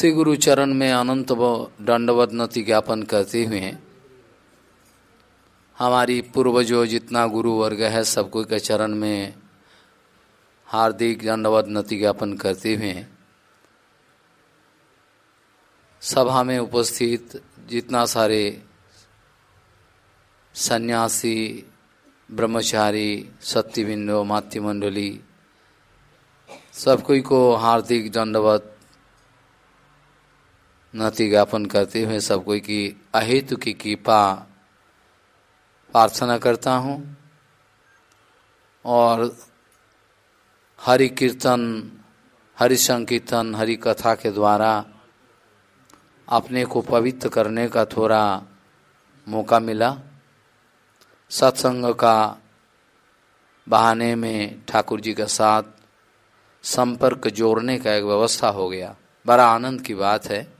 श्री गुरु चरण में अनंत दंडवत नति ज्ञापन करते हुए हमारी पूर्वजों जितना गुरु वर्ग है सबको के चरण में हार्दिक दंडवत नति ज्ञापन करते हुए सभा में उपस्थित जितना सारे सन्यासी, ब्रह्मचारी, सत्यबिंदो, मातृमंडली, सब कोई को हार्दिक दंडवत नति ज्ञापन करते हुए सब कोई की अहेतु की कृपा प्रार्थना करता हूँ। और हरि कीर्तन, हरि संकीर्तन, हरि कथा के द्वारा अपने को पवित्र करने का थोड़ा मौका मिला। सत्संग का बहाने में ठाकुर जी के साथ संपर्क जोड़ने का एक व्यवस्था हो गया। बड़ा आनंद की बात है।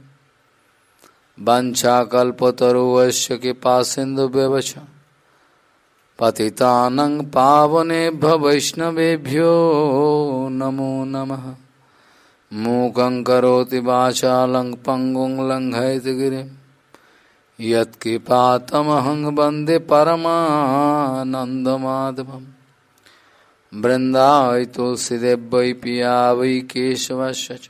वञ्चाकल्पतरुवस्य कृपासिन्धुव्यवच पतितानं पावनेभ्य वैष्णवेभ्यो नमो नमः। मूकं करोति वाचालं पङ्गुं लङ्घयति यत्कृपातमहं वंदे परमानन्दमाधवम्। वृन्दावै तुलसीदेव वै पिया वै केशवश्च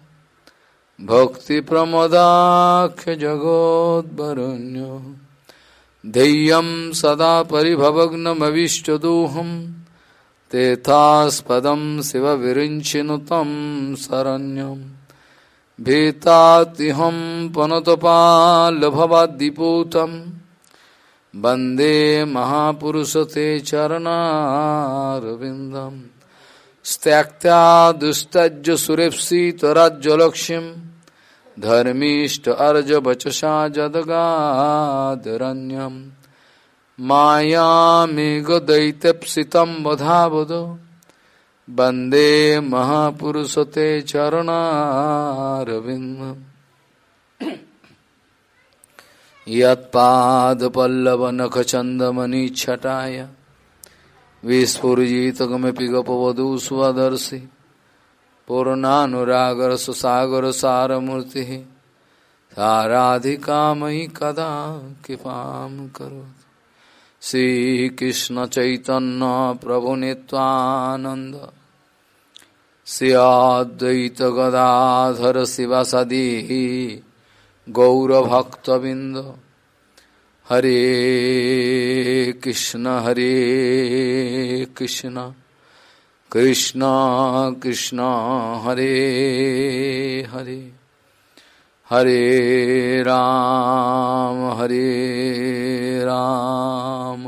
भक्तिप्रमदाख्यजगोद्वरुण्यो ध्येयं सदा परिभवग्नमविष्टदोहं, तेथास्पदं शिवविरिञ्चिनु तं शरण्यं। भीतातिहं पनतपालभवाद्दिपूतं, वंदे महापुरुष ते चरणारविन्दं। स्त्यक्त्या दुस्तज्ज सुरेप्सितराज्यलक्ष्मीम् धर्मीष्ट अर्ज़ बचसा जदगादरण्यम मायामेघदैत्यप्सितं वधावद। वंदे महापुरुष ते चरणारविन्दम् यत्पादपल्लवनखचन्दमनिच्छटाय विस्फुरिजितकमपि गपवधू स्वदर्शि। पूर्णानुरागर सुसागर सारमूर्ति साराधिका मयि कदा कृपा करो श्रीकृष्ण चैतन्य प्रभु नित्वानंद श्रियाद्वैत गदाधर शिवासदी गौरभक्तबिंद हरे कृष्ण हरे कृष्ण। कृष्ण कृष्ण हरे हरे हरे राम हरे राम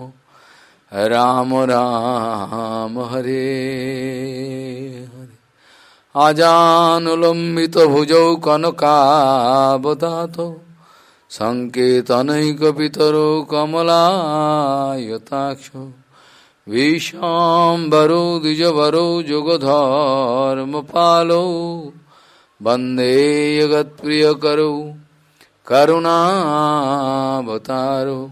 राम राम हरे हरे आजानुलंबित भुजौ कनकावदातो संकेतनैकपितरो कमलायताक्षो विशाम्बरो द्विजवरो जुगधर्मपालो। वंदे जगत्प्रियकरो करुणावतारो।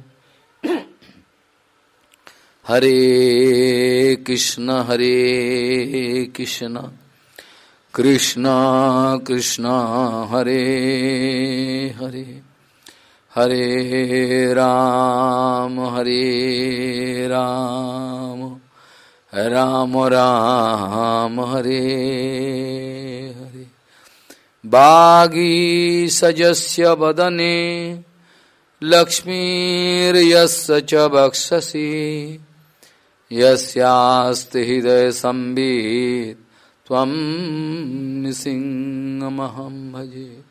हरे कृष्ण हरे कृष्ण। कृष्ण कृष्ण हरे हरे। हरे राम हरे राम राम राम, हरे हरे। बागीसजस्य वदने, लक्ष्मीर्यस्य च वक्षसि। यस्यास्ति हृदय संबित, त्वं सिंहमहं भजे।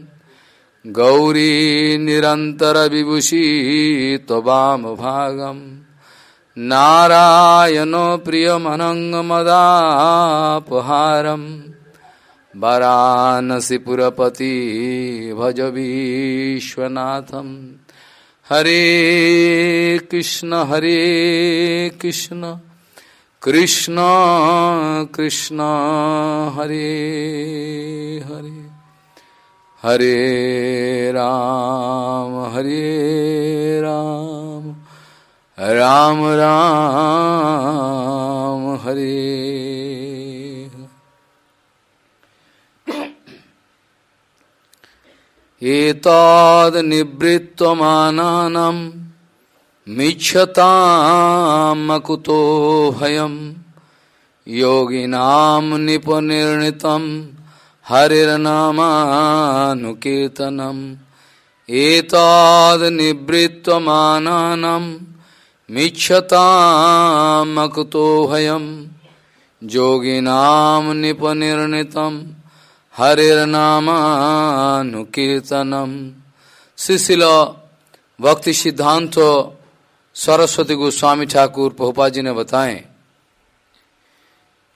गौरी निरन्तरविभूषी त्ववामभागम् नारायणो प्रियमनङ्गमदापहारम्। वरानसिपुरपति भज विश्वनाथम्। हरे कृष्ण हरे कृष्ण। कृष्ण कृष्ण, हरे हरे। हरे राम हरे राम राम राम हरे। एतादनिवृत्तमानानां मिच्छतामकुतो भयं योगिनां निपनिर्णितं हरिर्नामानुकीर्तनम् एतादनिवृत्तमानानां मिच्छतामकुतो भयं योगिनां निपनिर्णितं हरिर्नामानुकीर्तनम् शिशिल भक्ति सिद्धांत सरस्वती गोस्वामी ठाकुर पहुपा जी ने बताएँ,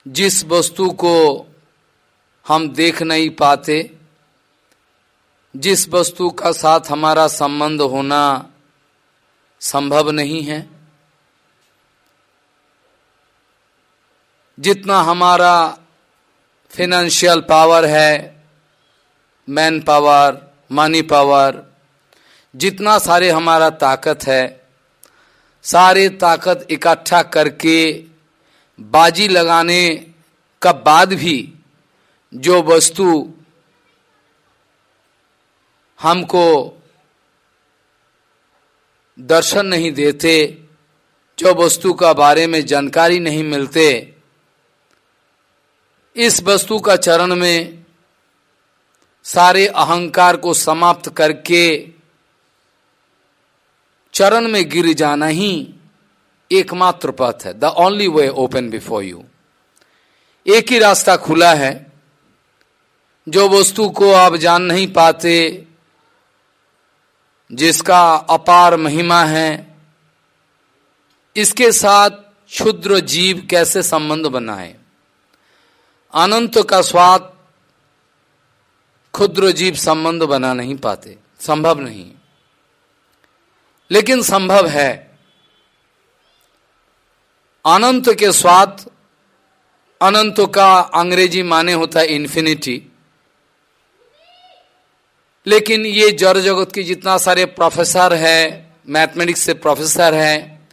जिस वस्तु को हम देख नहीं पाते। जिस वस्तु का साथ हमारा संबंध होना संभव नहीं है। जितना हमारा फिनेंशियल पावर है मैन पावर मनी पावर जितना सारे हमारा ताकत है, सारे ताकत इकट्ठा करके बाजी लगाने का बाद भी जो वस्तु हमको दर्शन नहीं देते, जो वस्तु का बारे में जानकारी नहीं मिलते, इस वस्तु का चरण में सारे अहंकार को समाप्त करके चरण में गिर जाना ही एकमात्र पथ है। The only way open before you एक ही रास्ता खुला है। जो वस्तु को आप जान नहीं पाते, जिसका अपार महिमा है, इसके साथ क्षुद्र जीव कैसे संबंध बनाए? अनंत का स्वाद क्षुद्र जीव संबंध बना नहीं पाते, संभव नहीं। लेकिन संभव है। अनंत के स्वाद, अनंत का अंग्रेज़ी माने होता है इन्फिनिटी लेकिन ये जड़ जगत के जितना सारे प्रोफेसर है मैथमेटिक्स से प्रोफेसर हैं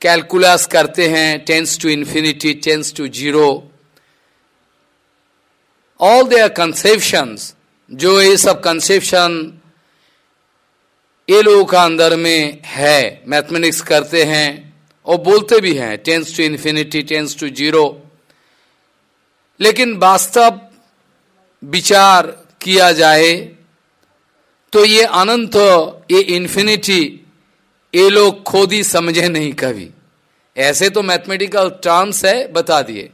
कैलकुलस करते हैं tends to infinity tends to zero all their conceptions जो ये सब कंसेप्शन ये लोगों का अंदर में है मैथमेटिक्स करते हैं, और बोलते भी हैं tends to infinity tends to zero लेकिन वास्तव विचार किया जाए तो ये अनंत, ये इन्फिनिटी ये लोग खोद ही समझे नहीं कभी। ऐसे तो मैथमेटिकल टर्म्स है, बता दिए।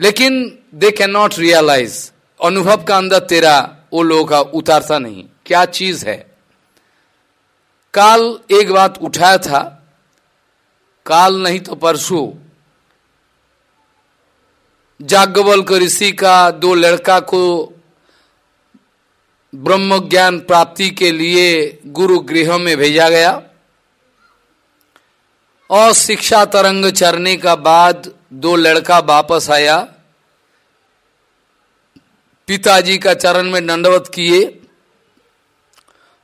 लेकिन दे कैन नॉट रियलाइज़ अनुभव का अंदर तेरा, वो लोगों का उतारता नहीं। क्या चीज़ है? काल एक बात उठाया था, काल नहीं तो परसों। जाग्ञवल्क ऋषि का, दो लड़का को ब्रह्म ज्ञान प्राप्ति के लिए गुरु गृह में भेजा गया। और शिक्षा तरंग चरने का बाद दो लड़का वापस आया। पिताजी का चरण में दंडवत किए।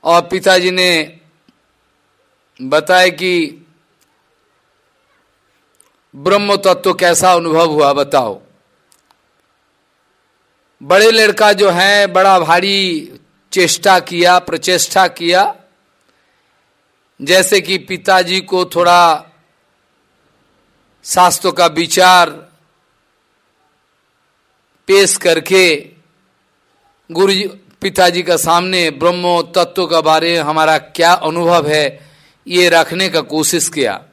और पिताजी ने बताया कि ब्रह्म तत्व कैसा अनुभव हुआ, बताओ। बड़े लड़का जो है, बड़ा भारी चेष्टा किया, प्रचेष्टा किया। जैसे कि पिताजी को थोड़ा शास्त्रों का विचार पेश करके गुरु पिताजी का सामने ब्रह्म तत्व का बारे हमारा क्या अनुभव है, ये रखने का कोशिश किया।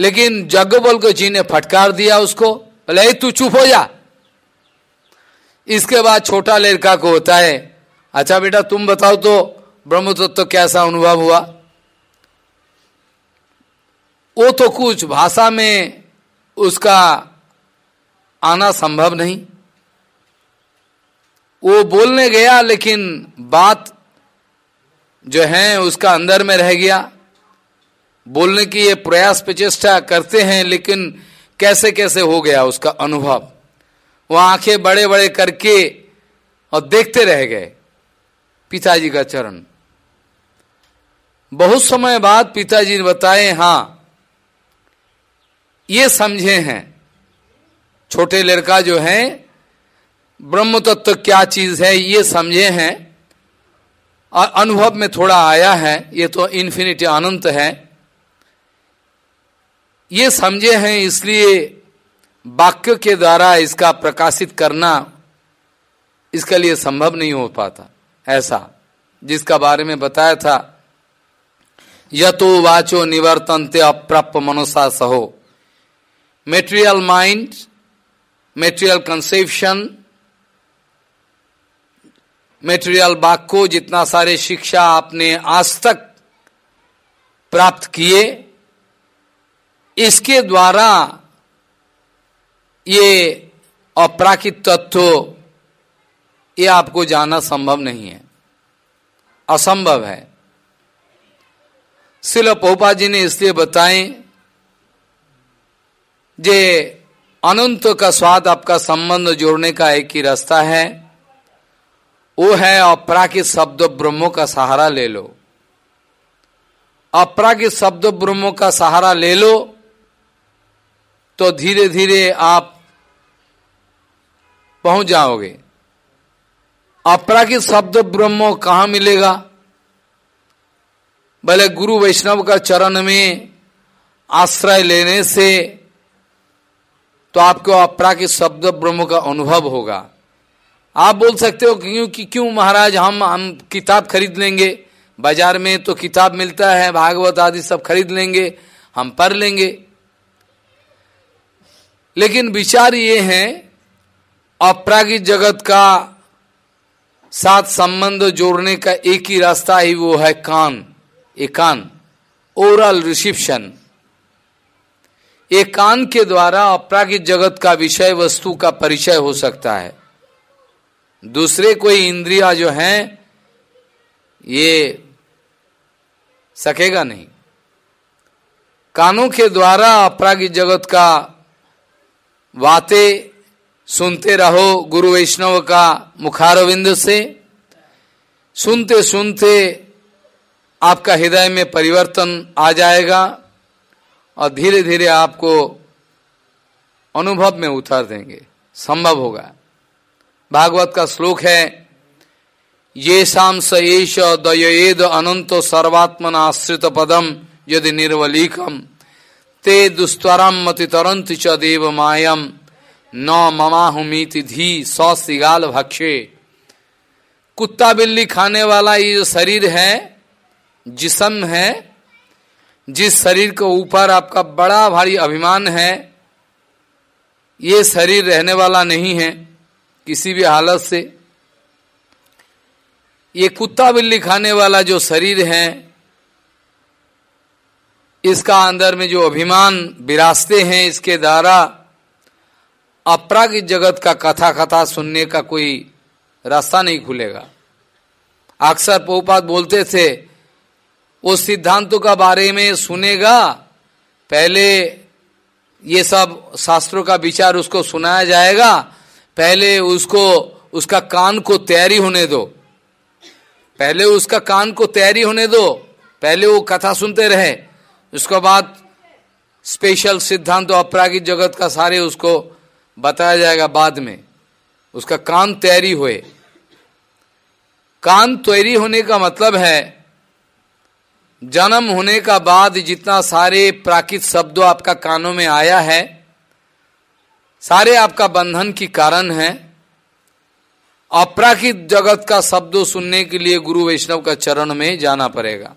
लेकिन जग्गबल को जी ने फटकार दिया उसको, बोले तू चुप हो जा। इसके बाद छोटा लड़का को होता है। अच्छा बेटा, तुम बताओ तो ब्रह्म तत्व तो कैसा अनुभव हुआ? वो तो कुछ भाषा में उसका आना संभव नहीं। वो बोलने गया, लेकिन बात जो है उसका अंदर में रह गया। बोलने की ये प्रयास प्रचेष्टा करते हैं, लेकिन कैसे कैसे हो गया उसका अनुभव? वो आँखें बड़े बड़े करके और देखते रह गए पिताजी का चरण। बहुत समय बाद पिताजी ने बताए, हाँ, ये समझे हैं, छोटे लड़का जो है ब्रह्म तत्व क्या चीज़ है, ये समझे हैं, और अनुभव में थोड़ा आया है, ये तो इन्फिनिटी अनंत है, ये समझे हैं इसलिए वाक्य के द्वारा इसका प्रकाशित करना इसके लिए संभव नहीं हो पाता। ऐसा, जिसका बारे में बताया था, यतो वाचो निवर्तनते अप्राप्य मनुषा सहो। Material mind material conception material वाक्यो जितना सारे शिक्षा आपने आज तक प्राप्त किए, इसके द्वारा ये अपराकित तत्व, ये आपको जाना संभव नहीं है। असंभव है। शिल पोपा जी ने इसलिए बताए जे अनंत का स्वाद आपका संबंध जोड़ने का एक ही रास्ता है। वो है अपराकित शब्द ब्रह्मो का सहारा ले लो। अपराकित शब्द ब्रह्मो का सहारा ले लो तो धीरे धीरे आप पहुँच जाओगे। अपराकित शब्द ब्रह्म कहाँ मिलेगा? भले गुरु वैष्णव का चरण में आश्रय लेने से तो आपको अपराकित शब्द ब्रह्म का अनुभव होगा। आप बोल सकते हो क्योंकि क्यों महाराज हम हम किताब खरीद लेंगे? बाज़ार में तो किताब मिलता है, भागवत आदि सब खरीद लेंगे, हम पढ़ लेंगे। लेकिन विचार ये है अपरागिक जगत का साथ संबंध जोड़ने का एक ही रास्ता ही वो है कान एक कान, ओरल रिसिप्शन। एक कान के द्वारा अपरागिक जगत का विषय वस्तु का परिचय हो सकता है। दूसरे कोई इंद्रिया जो हैं, ये सकेगा नहीं। कानों के द्वारा अपरागिक जगत का बातें सुनते रहो गुरु वैष्णव का मुखारविंद से। सुनते सुनते आपका हृदय में परिवर्तन आ जाएगा और धीरे धीरे आपको अनुभव में उतार देंगे। संभव होगा। भागवत का श्लोक है, ये शाम सएश दयेद अनंतो सर्वात्मन आश्रित पदम यदि निर्वलीकम, ते दुस्तरम मति तरंत च देव मायम। न ममाहुमीति धी, सौ सिगाल भक्षे। कुत्ता बिल्ली खाने वाला ये जो शरीर है, जिसम है, जिस शरीर के ऊपर आपका बड़ा भारी अभिमान है, ये शरीर रहने वाला नहीं है किसी भी हालत से। ये कुत्ता बिल्ली खाने वाला जो शरीर है, इसका अंदर में जो अभिमान, विरासते हैं, इसके द्वारा अपरागिक जगत का कथा कथा सुनने का कोई रास्ता नहीं खुलेगा। अक्सर पोपात बोलते थे वो सिद्धांतों का बारे में सुनेगा, पहले ये सब शास्त्रों का विचार उसको सुनाया जाएगा, पहले उसको, उसका कान को तैयारी होने दो। पहले उसका कान को तैयारी होने दो, पहले वो कथा सुनते रहे, उसके बाद स्पेशल सिद्धांत अपरागिक जगत का सारे उसको बताया जाएगा बाद में। उसका कान तैयारी हुए। कान तैयारी होने का मतलब है, जन्म होने का बाद जितना सारे प्राकृत शब्दों आपका कानों में आया है, सारे आपका बंधन की कारण है, अपराकित जगत का शब्दों सुनने के लिए गुरु वैष्णव का चरण में जाना पड़ेगा।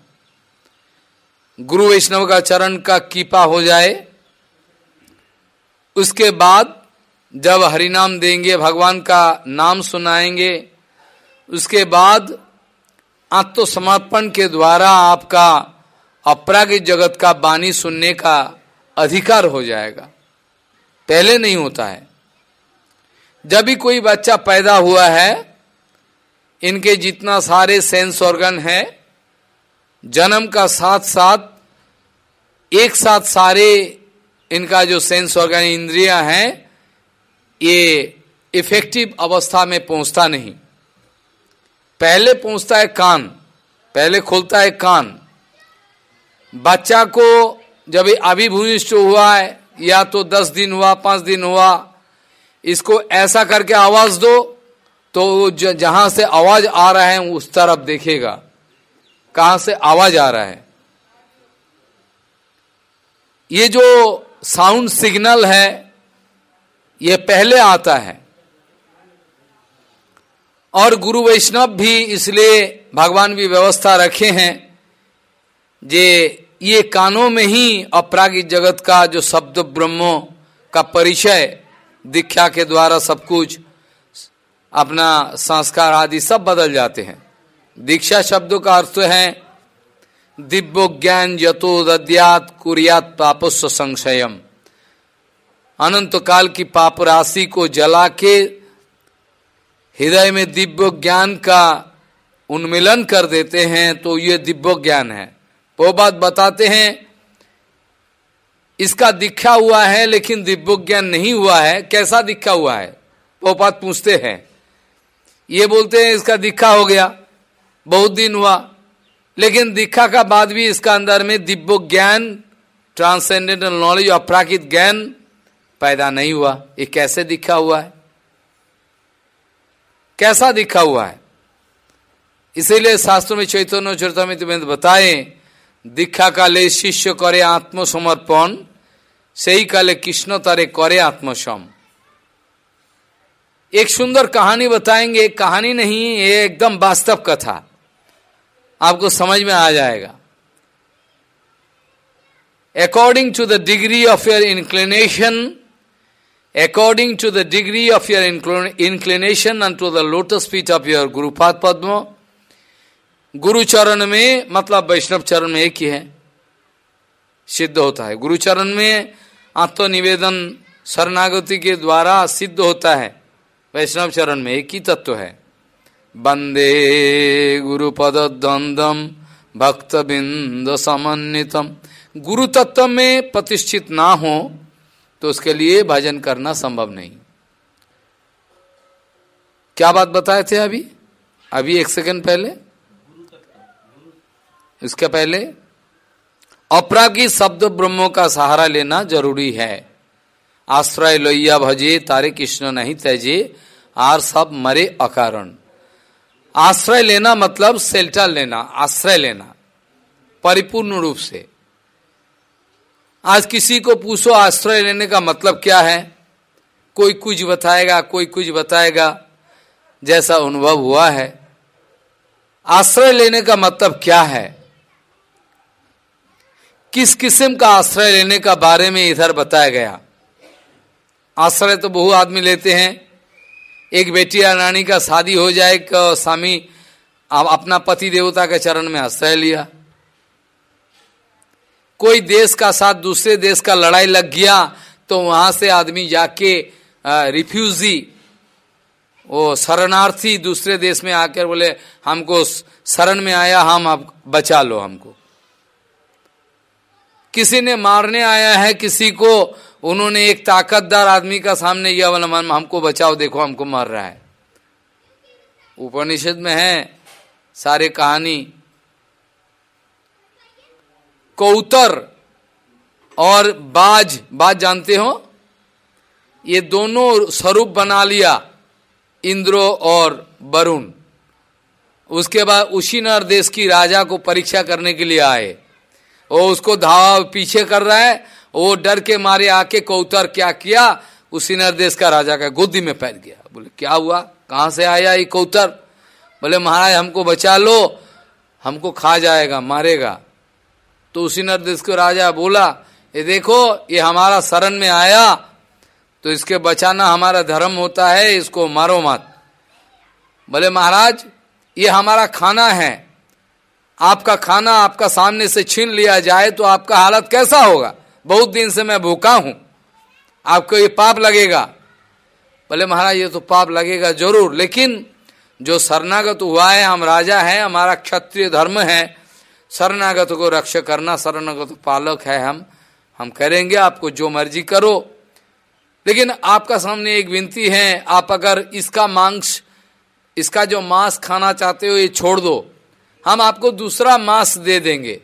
गुरु वैष्णव का चरण का कीपा हो जाए, उसके बाद जब हरिनाम देंगे, भगवान का नाम सुनाएँगे, उसके बाद आत्मसमर्पण के द्वारा आपका अपरागिक जगत का बानी सुनने का अधिकार हो जाएगा। पहले नहीं होता है। जब भी कोई बच्चा पैदा हुआ है, इनके जितना सारे सेंस ऑर्गन है, जन्म का साथ साथ एक साथ सारे इनका जो सेंस ऑर्गन, इंद्रिया हैं ये इफ़ेक्टिव अवस्था में पहुँचता नहीं। पहले पहुँचता है कान, पहले खोलता है कान। बच्चा को जब अभिभूमिष्ट हुआ है, या तो दस दिन हुआ, पाँच दिन हुआ, इसको ऐसा करके आवाज़ दो तो जहाँ से आवाज़ आ रहा है, उस तरफ़ देखेगा। कहाँ से आवाज़ आ रहा है? ये जो साउंड सिग्नल है ये पहले आता है। और गुरु वैष्णव भी इसलिए भगवान भी व्यवस्था रखे हैं जे ये कानों में ही अपरागिक जगत का जो शब्द ब्रह्मो का परिचय, दीक्षा के द्वारा सब कुछ, अपना संस्कार आदि सब बदल जाते हैं। दीक्षा शब्दों का अर्थ है, दिव्य ज्ञान यतो दद्यात कुरियात पापस्व संशयम। अनंत काल की पाप राशि को जला के हृदय में दिव्य ज्ञान का उन्मिलन कर देते हैं तो ये दिव्य ज्ञान है। वो बात बताते हैं, इसका दिखा हुआ है, लेकिन दिव्य ज्ञान नहीं हुआ है। कैसा दिखा हुआ है? वो बात पूछते हैं। ये बोलते हैं, इसका दिखा हो गया, बहुत दिन हुआ। लेकिन दिखा का बाद भी इसका अंदर में दिव्य ज्ञान ट्रांसेंडेंटल नॉलेज अपराकित ज्ञान पैदा नहीं हुआ, ये कैसे दिखा हुआ है? कैसा दिखा हुआ है? इसीलिए शास्त्र में चैतन्य चरितमित बताए दीक्षा काले शिष्य करे आत्मसमर्पण ही काले कृष्ण तारे करे आत्मसम। एक सुंदर कहानी बताएँगे कहानी नहीं, ये एकदम वास्तव कथा। आपको समझ में आ जाएगा। According to the degree of your inclination according to the degree of your inclination unto the lotus feet of your Gurupad Padma, गुरु चरण में मतलब वैष्णव चरण में एक ही है सिद्ध होता है गुरु चरण में आत्मनिवेदन शरणागति के द्वारा सिद्ध होता है वैष्णव चरण में एक ही तत्व है वंदे गुरुपद द्वंदम भक्त बिंद समन्वितम गुरु तत्व में प्रतिष्ठित ना हो तो उसके लिए भजन करना संभव नहीं। क्या बात बताए थे अभी? अभी एक सेकंड पहले। इसके पहले अपरागी शब्द ब्रह्मों का सहारा लेना ज़रूरी है। आश्रय लोहिया भजे, तारे कृष्ण नहीं तैजे, आर सब मरे अकारण। आश्रय लेना मतलब सेल्टर लेना, आश्रय लेना, परिपूर्ण रूप से। आज किसी को पूछो, आश्रय लेने का मतलब क्या है? कोई कुछ बताएगा, कोई कुछ बताएगा, जैसा अनुभव हुआ है। आश्रय लेने का मतलब क्या है? किस किस्म का आश्रय लेने का बारे में इधर बताया गया। आश्रय तो बहु आदमी लेते हैं। एक बेटी या रानी का शादी हो जाए स्वामी अपना पति देवता के चरण में आश्रय लिया। कोई देश का साथ, दूसरे देश का लड़ाई लग गया तो वहाँ से आदमी जाके रिफ्यूजी वो शरणार्थी दूसरे देश में आकर बोले, हमको शरण में आया, हम आप बचा लो हमको। किसी ने मारने आया है किसी को, उन्होंने एक ताकतदार आदमी का सामने यह वाला हमको बचाओ, देखो, हमको मार रहा है। उपनिषद में है सारे कहानी कौतर और बाज बाज जानते हो? ये दोनों स्वरूप बना लिया इंद्रो और वरुण। उसके बाद उसी देश की राजा को परीक्षा करने के लिए आए। वो उसको धावा पीछे कर रहा है, वो डर के मारे आके कौतर क्या किया? उसी देश का राजा का गोदी में पैर गया। बोले, क्या हुआ? कहाँ से आया ये कौतर? बोले, महाराज, हमको बचा लो, हमको खा जाएगा, मारेगा। तो उसी नर देश को राजा बोला, ये देखो, ये हमारा शरण में आया तो इसके बचाना हमारा धर्म होता है, इसको मारो मत। बोले, महाराज, ये हमारा खाना है। आपका खाना आपका सामने से छीन लिया जाए तो आपका हालत कैसा होगा? बहुत दिन से मैं भूखा हूँ। आपको ये पाप लगेगा। बोले, महाराज, ये तो पाप लगेगा ज़रूर, लेकिन जो शरणागत हुआ है, हम राजा हैं, हमारा क्षत्रिय धर्म है शरणागत को रक्षा करना, शरणागत पालक है हम। हम करेंगे आपको जो मर्ज़ी करो। लेकिन आपका सामने एक विनती है, आप अगर इसका मांस, इसका जो मांस खाना चाहते हो, ये छोड़ दो। हम आपको दूसरा मांस दे देंगे।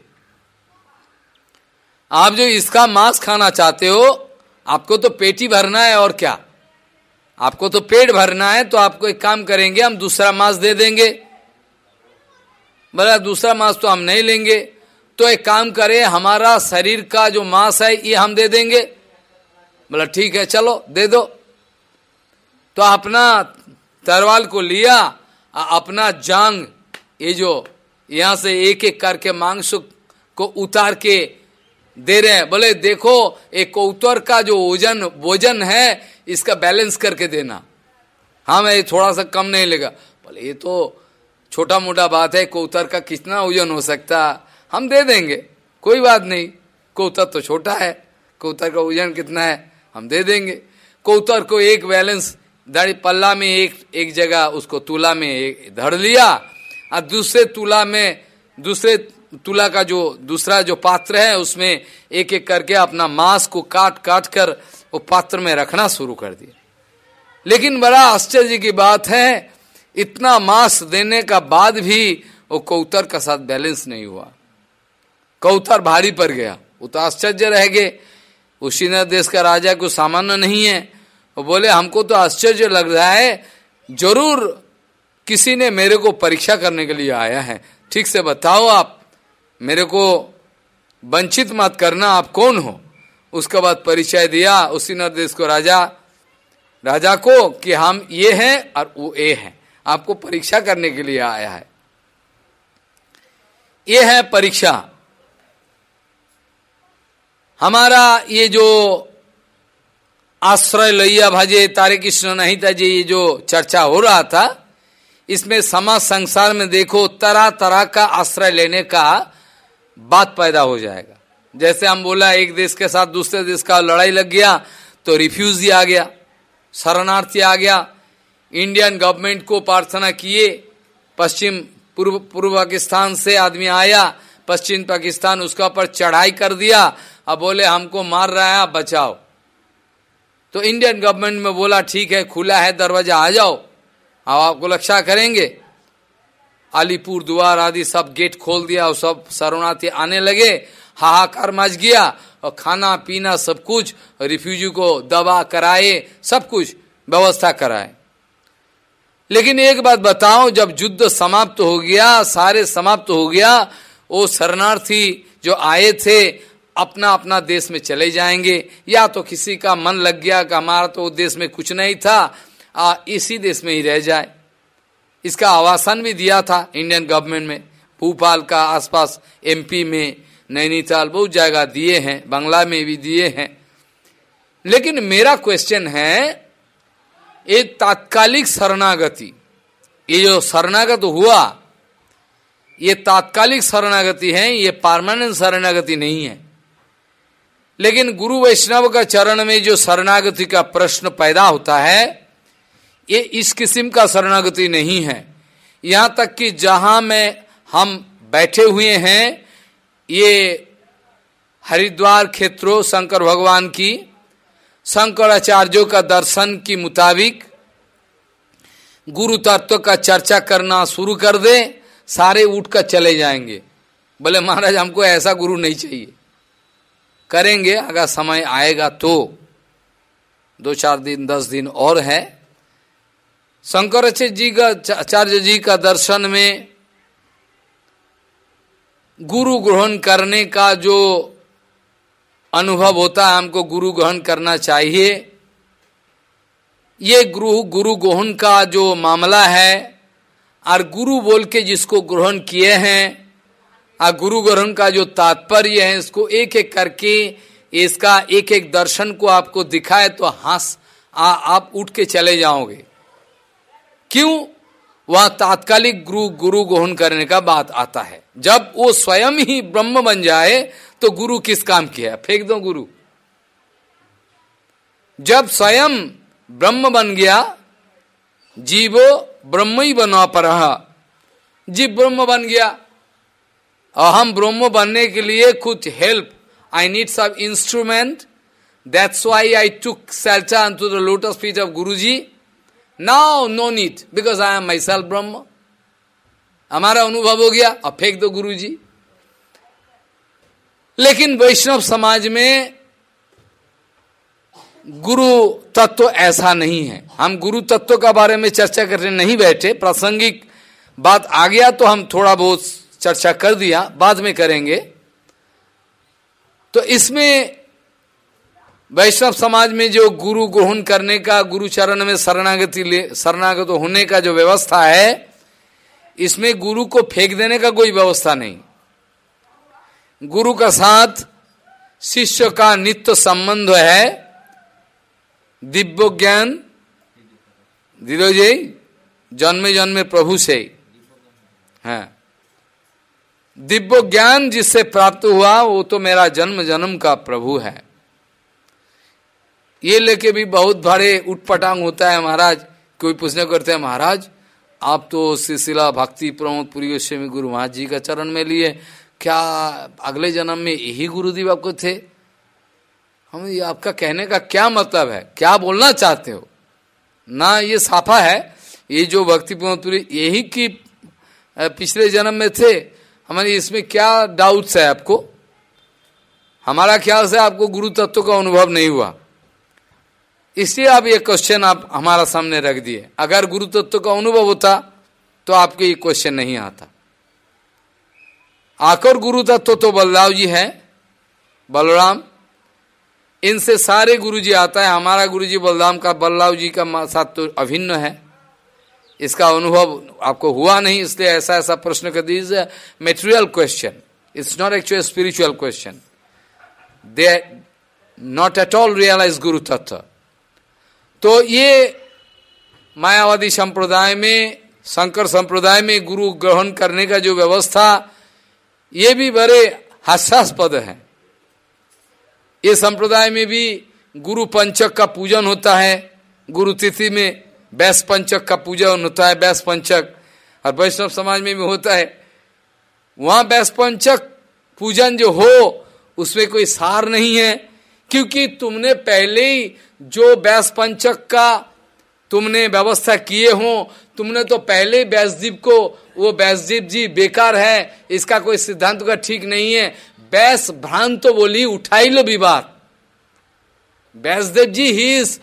आप जो इसका मांस खाना चाहते हो, आपको तो पेटी भरना है और क्या? आपको तो पेट भरना है तो आपको एक काम करेंगे, हम दूसरा मांस दे देंगे। बोला दूसरा मांस तो हम नहीं लेंगे। तो एक काम करे, हमारा शरीर का जो मांस है, ये हम दे देंगे। बोला, ठीक है, चलो, दे दो। तो अपना तरवाल को लिया अपना जांग, ये जो यहाँ से एक एक करके मांस को उतार के दे रहे हैं। बोले, देखो, एक कौतर का जो वज़न वज़न है, इसका बैलेंस करके देना। हाँ मैं ये थोड़ा सा कम नहीं लेगा। बोले, ये तो छोटा मोटा बात है कौतर का कितना वज़न हो सकता, हम दे देंगे। कोई बात नहीं कौतर तो छोटा है कौतर का वज़न कितना है, हम दे देंगे। कौतर को एक बैलेंस, दाढ़ी पल्ला में एक एक जगह, उसको तुला में एक धर लिया, और दूसरे तुला में, दूसरे तुला का जो, दूसरा जो पात्र है, उसमें एक एक करके अपना मांस को काट काट कर, वो पात्र में रखना शुरू कर दिया। लेकिन बड़ा आश्चर्य की बात है इतना मांस देने का बाद भी वो कौतर का साथ बैलेंस नहीं हुआ। कौतर भारी पड़ गया। वो तो आश्चर्य रह गए। उसी देश का राजा को सामान्य नहीं है। वो बोले, हमको तो आश्चर्य लग रहा है। ज़रूर किसी ने मेरे को परीक्षा करने के लिए आया है। ठीक से बताओ आप, मेरे को वंचित मत करना, आप कौन हो? उसके बाद परिचय दिया। उसी निर्देश को, राजा राजा को कि हम ये हैं और वो ए हैं। आपको परीक्षा करने के लिए आया है। ये है परीक्षा। हमारा ये जो आश्रय लैया भाजे तारे कृष्ण नहीं था जी, ये जो चर्चा हो रहा था, इसमें समाज संसार में देखो तरह तरह का आश्रय लेने का बात पैदा हो जाएगा। जैसे हम बोला, एक देश के साथ दूसरे देश का लड़ाई लग गया तो रिफ्यूजी आ गया, शरणार्थी आ गया इंडियन गवर्नमेंट को प्रार्थना किए, पश्चिम पूर्व पूर्व पाकिस्तान से आदमी आया, पश्चिम पाकिस्तान उसका ऊपर चढ़ाई कर दिया, अब बोले, हमको मार रहा है बचाओ। तो इंडियन गवर्नमेंट में बोला, ठीक है, खुला है, दरवाज़ा, आ जाओ। अब आपको रक्षा करेंगे। अलीपुर द्वार आदि सब गेट खोल दिया, और सब शरणार्थी आने लगे। हाहाकार मच गया, और खाना, पीना सब कुछ, रिफ्यूजी को दवा कराए, सब कुछ व्यवस्था कराए। लेकिन एक बात बताओ जब युद्ध समाप्त हो गया सारे समाप्त हो गया वो शरणार्थी जो आए थे अपना अपना देश में चले जाएँगे। या तो किसी का मन लग गया कि हमारा तो देश में कुछ नहीं था आ, इसी देश में ही रह जाए। इसका आवासन भी दिया था इंडियन गवर्नमेंट में। भोपाल का आसपास एमपी में नैनीताल बहुत जगह दिए हैं बंगला में भी दिए हैं। लेकिन मेरा क्वेश्चन है एक तात्कालिक शरणागति, ये जो शरणागत हुआ, ये तात्कालिक शरणागति है, ये परमानेंट शरणागति नहीं है। लेकिन गुरु वैष्णव का चरण में जो शरणागति का प्रश्न पैदा होता है, ये इस किस्म का शरणागति नहीं है। यहाँ तक कि जहाँ में, हम बैठे हुए हैं, ये हरिद्वार क्षेत्रों, शंकर भगवान की शंकराचार्यों का दर्शन के मुताबिक गुरु तत्व का चर्चा करना शुरू कर दे, सारे उठकर चले जाएँगे। बोले, महाराज, हमको ऐसा गुरु नहीं चाहिए। करेंगे, अगर समय आएगा तो। दो चार दिन, दस दिन और है। शंकराचार्य जी का, आचार्य जी का दर्शन में गुरु ग्रहण करने का जो अनुभव होता है, हमको गुरु ग्रहण करना चाहिए। ये गुरु गुरु ग्रहण का जो मामला है, और गुरु बोल के जिसको ग्रहण किए हैं, और गुरु ग्रहण का जो तात्पर्य है, इसको एक एक करके, इसका एक एक दर्शन को आपको दिखाए तो हंस आप उठ के चले जाओगे। क्यों? वह तात्कालिक गुरु गुरु ग्रहण करने का बात आता है। जब वो स्वयं ही ब्रह्म बन जाए तो गुरु किस काम की है फेंक दो गुरु। जब स्वयं ब्रह्म बन गया, जीवो ब्रह्म ही बना पर। जीव ब्रह्म बन गया। और हम ब्रह्म बनने के लिए कुछ हेल्प आई नीड सब instrument that's why I took सेल्चा to the lotus feet of guru now no need because I am myself Brahma हमारा अनुभव हो गया, अब फेंक दो गुरु जी लेकिन वैष्णव समाज में गुरु तत्व ऐसा नहीं है। हम गुरु तत्व का बारे में चर्चा करने नहीं बैठे। प्रासंगिक बात आ गया तो हम थोड़ा बहुत चर्चा कर दिया, बाद में करेंगे। तो इसमें वैष्णव समाज में जो गुरु ग्रहण करने का, गुरु चरण में शरणागति ले, शरणागत होने का जो व्यवस्था है, इसमें गुरु को फेंक देने का कोई व्यवस्था नहीं। गुरु का साथ, शिष्य का नित्य संबंध है। दिव्य ज्ञान धीरोजय जन्मे जन्मे प्रभु से। है। दिव्य ज्ञान जिससे प्राप्त हुआ, वो तो मेरा जन्म जन्म का प्रभु है। ये लेके भी बहुत भारे उठपटांग होता है महाराज। कोई पूछने करते हैं, महाराज, आप तो सिलसिला भक्ति प्रमोद पुरी में गुरु महाराज जी का चरण में लिए। क्या अगले जन्म में यही गुरुदेव आपको थे? हम, ये आपका कहने का क्या मतलब है? क्या बोलना चाहते हो? ना ये साफा है। ये जो भक्ति प्रमोद यही की पिछले जन्म में थे। हमारे इसमें क्या डाउट्स है आपको? हमारा ख्याल से आपको गुरु तत्व का अनुभव नहीं हुआ। इसलिए आप ये क्वेश्चन आप हमारा सामने रख दिए। अगर गुरु तत्व का अनुभव होता तो आपके ये क्वेश्चन नहीं आता। आकर गुरु तत्व तो बलराव जी है, बलराम, इनसे सारे गुरु जी आता है। हमारा गुरु जी बलराम का, बलराव जी का साथ तो अभिन्न है। इसका अनुभव आपको हुआ नहीं, इसलिए ऐसा ऐसा प्रश्न कर दीजिए material question it's not actual spiritual question they not at all realize गुरु तत्व। तो ये मायावादी संप्रदाय में, शंकर संप्रदाय में गुरु ग्रहण करने का जो व्यवस्था, ये भी बड़े हास्यास्पद है। ये संप्रदाय में भी गुरु पंचक का पूजन होता है। गुरु तिथि में बैस पंचक का पूजन होता है, बैस पंचक। और वैष्णव समाज में भी होता है। वहाँ बैस पंचक पूजन जो हो, उसमें कोई सार नहीं है। क्योंकि तुमने पहले ही जो बैस पंचक का तुमने व्यवस्था किए हो, तुमने तो पहले ही बैसदीप को, वो बैसदीप जी बेकार है, इसका कोई सिद्धांत का ठीक नहीं है। बैस भ्रांत तो बोली, उठाई लो विवाद। Baisdev ji he is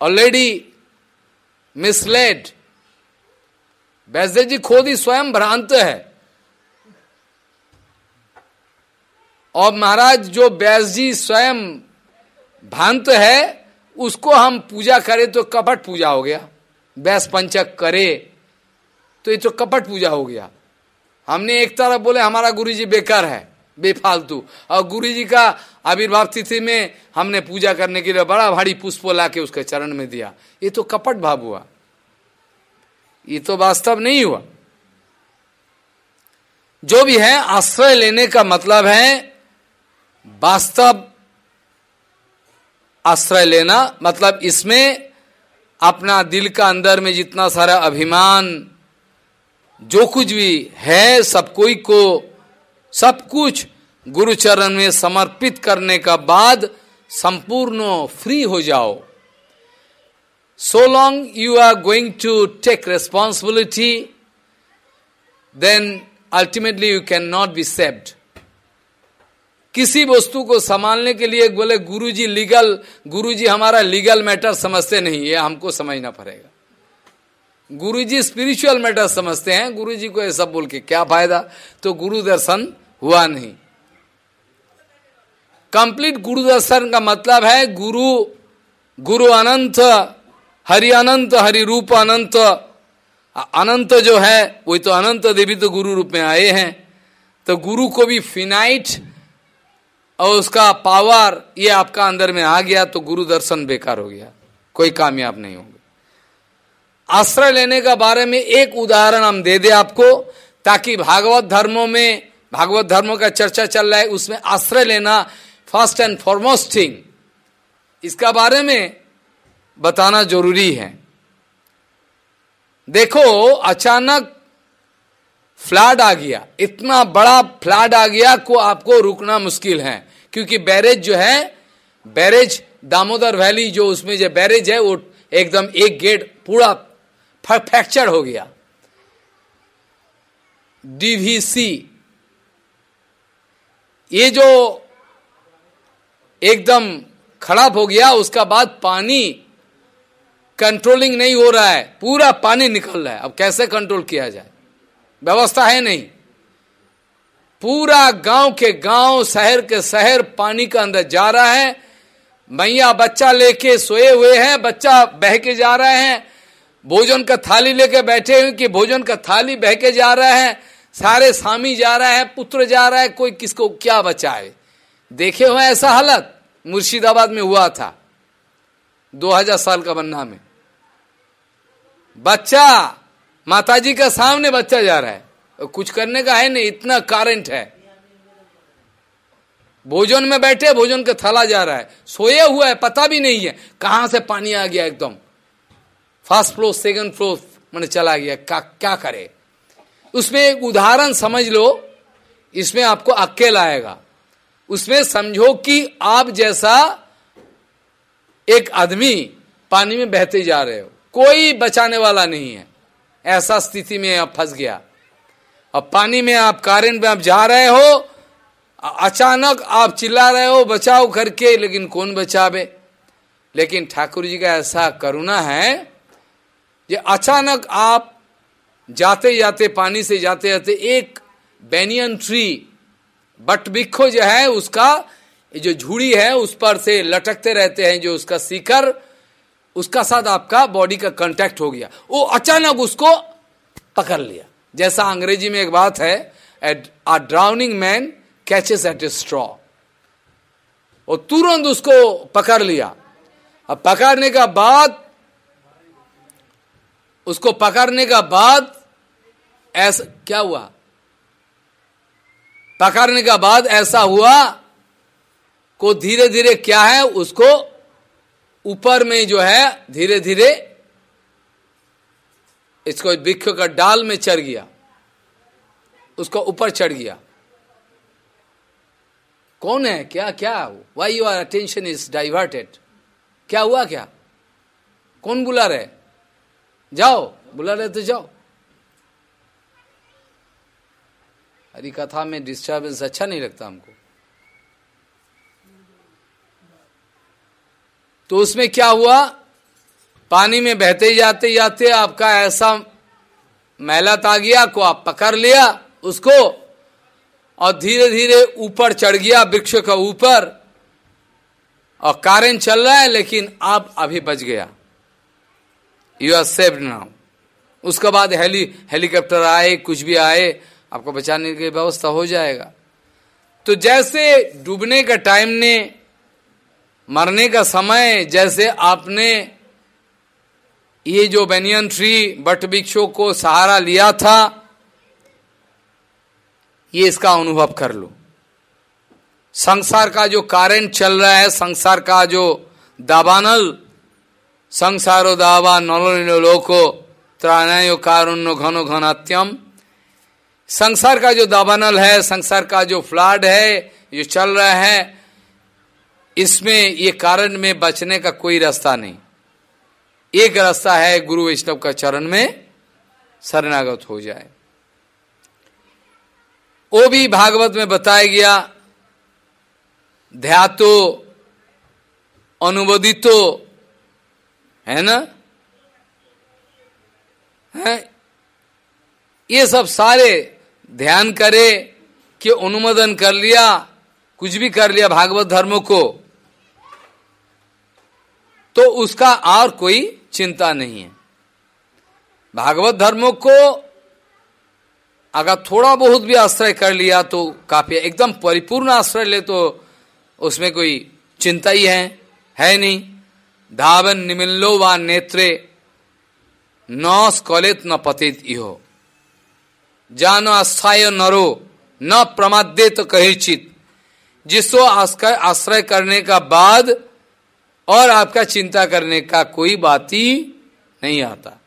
already misled Baisdev ji खुद ही स्वयं भ्रांत है। और महाराज, जो व्यास जी स्वयं भांत है, उसको हम पूजा करें तो कपट पूजा हो गया। व्यास पंचक करे तो ये तो कपट पूजा हो गया। हमने एक तरफ़ बोले, हमारा गुरु जी बेकार है, बेफालतू। और गुरु जी का आविर्भाव तिथि में हमने पूजा करने के लिए बड़ा भारी पुष्प ला के उसके चरण में दिया। ये तो कपट भाव हुआ। ये तो वास्तव नहीं हुआ। जो भी है, आश्रय लेने का मतलब है वास्तव आश्रय लेना मतलब इसमें अपना दिल का अंदर में जितना सारा अभिमान, जो कुछ भी है, सब कोई को, सब कुछ गुरुचरण में समर्पित करने का बाद संपूर्ण फ्री हो जाओ। So long you are going to take responsibility then ultimately you can not be saved किसी वस्तु को संभालने के लिए बोले, गुरुजी लीगल गुरुजी, हमारा लीगल मैटर समझते नहीं, ये हमको समझना पड़ेगा। गुरुजी स्पिरिचुअल मैटर समझते हैं, गुरुजी को ऐसा बोल के क्या फ़ायदा? तो गुरु दर्शन हुआ नहीं। कंप्लीट गुरु दर्शन का मतलब है, गुरु गुरु अनंत, हरि अनंत, हरि रूप अनंत। अनंत जो है, वही तो अनंत देवी तो गुरु रूप में आए हैं। तो गुरु को भी फिनाइट और उसका पावर ये आपका अंदर में आ गया तो गुरु दर्शन बेकार हो गया। कोई कामयाब नहीं होंगे। आश्रय लेने का बारे में एक उदाहरण हम दे दे आपको, ताकि भागवत धर्मों में, भागवत धर्मों का चर्चा चल रहा है, उसमें आश्रय लेना फ़र्स्ट एंड फॉरमोस्ट थिंग इसका बारे में बताना ज़रूरी है। देखो, अचानक फ्लड आ गया। इतना बड़ा फ्लड आ गया को आपको रुकना मुश्किल है। क्योंकि बैरेज जो है, बैरेज, दामोदर वैली जो उसमें जो बैरेज है, वो एकदम एक गेट पूरा फ्रैक्चर हो गया। डीवीसी ये जो एकदम खराब हो गया, उसका बाद पानी कंट्रोलिंग नहीं हो रहा है, पूरा पानी निकल रहा है। अब कैसे कंट्रोल किया जाए? व्यवस्था है नहीं। पूरा गाँव के गाँव, शहर के शहर पानी का अंदर जा रहा है। मैया बच्चा लेके सोए हुए हैं, बच्चा बह के जा रहे हैं। भोजन का थाली लेके बैठे हुए कि भोजन का थाली बह के जा रहा है। सारे स्वामी जा रहा है, पुत्र जा रहा है, कोई किसको क्या बचाए? देखे हुए ऐसा हालत? मुर्शिदाबाद में हुआ था 2000 साल का बन्ना में। बच्चा, माताजी का सामने बच्चा जा रहा है। कुछ करने का है नहीं, इतना करंट है। भोजन में बैठे, भोजन का थला जा रहा है। सोया हुआ है, पता भी नहीं है। कहाँ से पानी आ गया एकदम? फ़र्स्ट फ्लोर सेकंड फ्लोर मैंने चला गया। क्या क्या करे? उसमें एक उदाहरण समझ लो। इसमें आपको अकेल आएगा। उसमें समझो कि आप जैसा एक आदमी पानी में बहते जा रहे हो। कोई बचाने वाला नहीं है। ऐसा स्थिति में आप फंस गया। अब पानी में आप कारण में आप जा रहे हो अचानक आप चिल्ला रहे हो, बचाओ करके लेकिन कौन बचावे? लेकिन ठाकुर जी का ऐसा करुणा है कि अचानक आप जाते जाते पानी से जाते जाते एक बैनियन ट्री बट बिखो जो है, उसका जो झूड़ी है, उस पर से लटकते रहते हैं जो उसका सीकर, उसका साथ आपका बॉडी का कांटेक्ट हो गया। वो अचानक उसको पकड़ लिया। जैसा अंग्रेज़ी में एक बात है a drowning man catches at a straw वो तुरंत उसको पकड़ लिया। अब पकड़ने का बाद, उसको पकड़ने का बाद ऐसा, क्या हुआ? पकड़ने का बाद ऐसा हुआ, को धीरे धीरे क्या है, उसको ऊपर में जो है धीरे धीरे इसको वृक्ष का डाल में चढ़ गया। उसको ऊपर चढ़ गया। कौन है? क्या क्या? Why your attention is diverted क्या हुआ क्या? कौन बुला रहे? जाओ, बुला रहे तो जाओ। हरी कथा में डिस्टर्बेंस अच्छा नहीं लगता हमको। तो उसमें क्या हुआ? पानी में बहते जाते जाते आपका ऐसा मैलत आ गया, को आप पकड़ लिया, उसको, और धीरे धीरे ऊपर चढ़ गया वृक्ष का ऊपर, और कारण चल रहा है, लेकिन आप अभी बच गया। यू आर सेव्ड नाउ उसके बाद हेली, हेलीकॉप्टर आए, कुछ भी आए, आपको बचाने की व्यवस्था हो जाएगा। तो जैसे डूबने का टाइम ने, मरने का समय, जैसे आपने ये जो बेनियन ट्री बट वृक्षों को सहारा लिया था, ये इसका अनुभव कर लो। संसार का जो कारण चल रहा है, संसार का जो दाबानल, संसारो दावा नलो लोको, त्राणायो कारुण्य घनो घनात्यम। संसार का जो दाबानल है, संसार का जो फ्लाड है जो चल रहा है, इसमें ये कारण में बचने का कोई रास्ता नहीं। एक रास्ता है गुरु वैष्णव का चरण में शरणागत हो जाए। वो भी भागवत में बताया गया, ध्यातो अनुमोदितो है ना? है? ये सब सारे ध्यान करे कि अनुमोदन कर लिया, कुछ भी कर लिया भागवत धर्म को तो उसका और कोई चिंता नहीं है। भागवत धर्म को अगर थोड़ा बहुत भी आश्रय कर लिया तो काफ़ी एकदम परिपूर्ण आश्रय ले तो उसमें कोई चिंता ही है है नहीं। धावन निमिल्लो व नेत्रे न स्कलित न पतित इहो। जानो आस्थाय नरो, न प्रमादे तो कही चित जिसको आश्रय करने का बाद और आपका चिंता करने का कोई बात ही नहीं आता।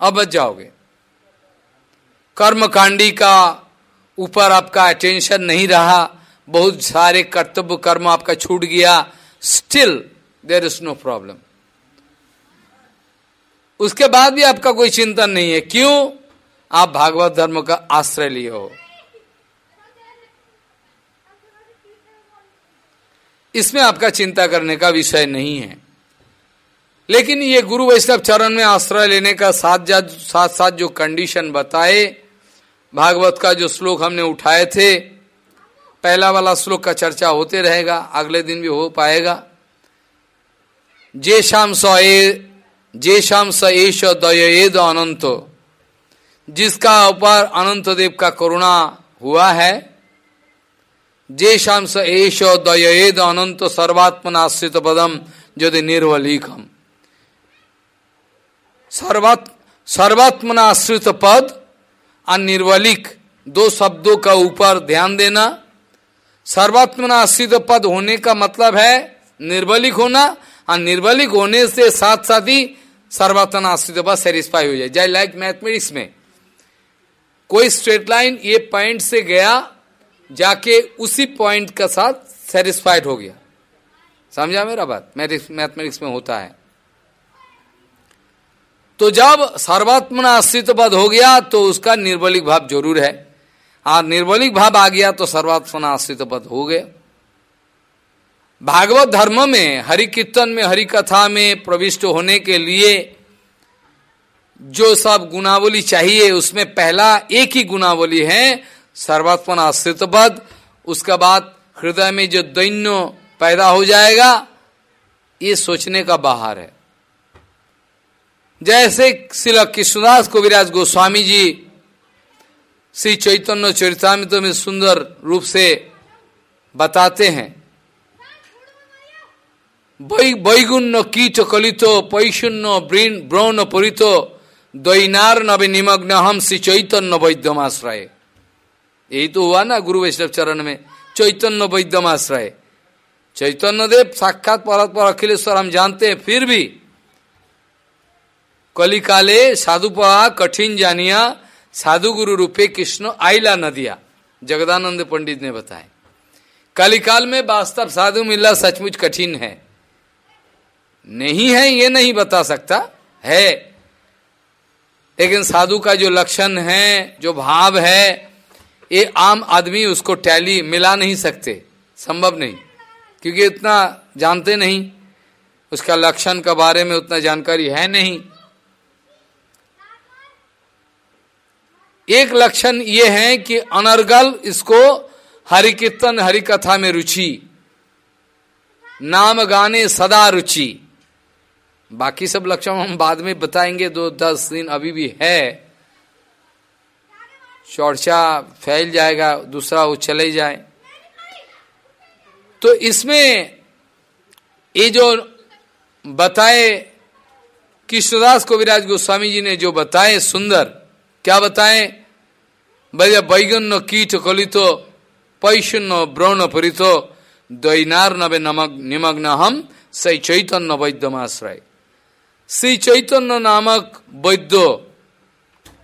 अब बच जाओगे। कर्मकांडी का ऊपर आपका अटेंशन नहीं रहा, बहुत सारे कर्तव्य कर्म आपका छूट गया still there is no problem उसके बाद भी आपका कोई चिंतन नहीं है। क्यों? आप भागवत धर्म का आश्रय लिए हो। इसमें आपका चिंता करने का विषय नहीं है। लेकिन ये गुरु वैष्णव चरण में आश्रय लेने का साथ साथ साथ जो कंडीशन बताए, भागवत का जो श्लोक हमने उठाए थे, पहला वाला श्लोक का चर्चा होते रहेगा, अगले दिन भी हो पाएगा। जे शाम स ए जे शाम स एश दयेद अनंत, जिसका ऊपर अनंत देव का करुणा हुआ है। जे शाम स एश दयेद अनंत सर्वात्मनाश्रित पदम यदि निर्वलीकम सर्वात् सर्वात्मनाश्रित पद और निर्वलिक दो शब्दों का ऊपर ध्यान देना सर्वात्मनाश्रित पद होने का मतलब है निर्वलिक होना और निर्वलिक होने से साथ साथ ही सर्वात्मनाश्रित पद सेटिस्फाई हो जाए जय लाइक मैथमेटिक्स में कोई स्ट्रेट लाइन ये पॉइंट से गया जाके उसी पॉइंट का साथ सेटिस्फाइड हो गया। समझा मेरा बात? मैथमेटिक्स में होता है। तो जब सर्वात्मना अस्तित्व पद हो गया तो उसका निर्बलिक भाव ज़रूर है। और निर्बलिक भाव आ गया तो सर्वात्मना अस्तित्व पद हो गया। भागवत धर्म में हरि कीर्तन में हरि कथा में प्रविष्ट होने के लिए जो सब गुनावली चाहिए, उसमें पहला एक ही गुनावली है सर्वात्मना अस्तित्व पद, उसके बाद हृदय में जो दैन्य पैदा हो जाएगा, ये सोचने का बाहर है। जैसे शिल कृष्णदास कविराज गोस्वामी जी, श्री चैतन्य चरितमित में सुंदर रूप से बताते हैं वैगुण्य कीट कलितो पैशुन्य ब्रौन परितो दैनार नवे निमग्न हम श्री चैतन्य वैद्यमाश्रय। यही तो हुआ ना गुरु वैष्णव चरण में। चैतन्य वैद्यमाश्रय चैतन्य देव साक्षात पर अखिलेश्वर हम जानते हैं, फिर भी कलिकाले साधु पढ़ा कठिन जानिया साधु गुरु रूपे कृष्ण आईला नदिया, जगदानंद पंडित ने बताया। कलिकाल में वास्तव साधु मिलना सचमुच कठिन है। नहीं है, ये नहीं बता सकता, है। लेकिन साधु का जो लक्षण है, जो भाव है ये आम आदमी उसको टैली मिला नहीं सकते। संभव नहीं। क्योंकि इतना जानते नहीं। उसका लक्षण के बारे में उतना जानकारी है नहीं। एक लक्षण ये है कि अनर्गल इसको हरि कीर्तन हरि कथा में रुचि, नाम गाने सदा रुचि। बाकी सब लक्षण हम बाद में बताएँगे, दो दस दिन अभी भी है। चौर्चा फैल जाएगा, दूसरा वो चले जाए। तो इसमें ये जो बताए कृष्णदास विराज गोस्वामी जी ने जो बताए सुंदर, क्या बताए? भैया बैगन कीट कलितो, पैशुन्न ब्रौण परितो दैनार नवे नमक निमग्न हम सही चैतन्य वैद्यमाश्रय। श्री चैतन्य नामक वैद्य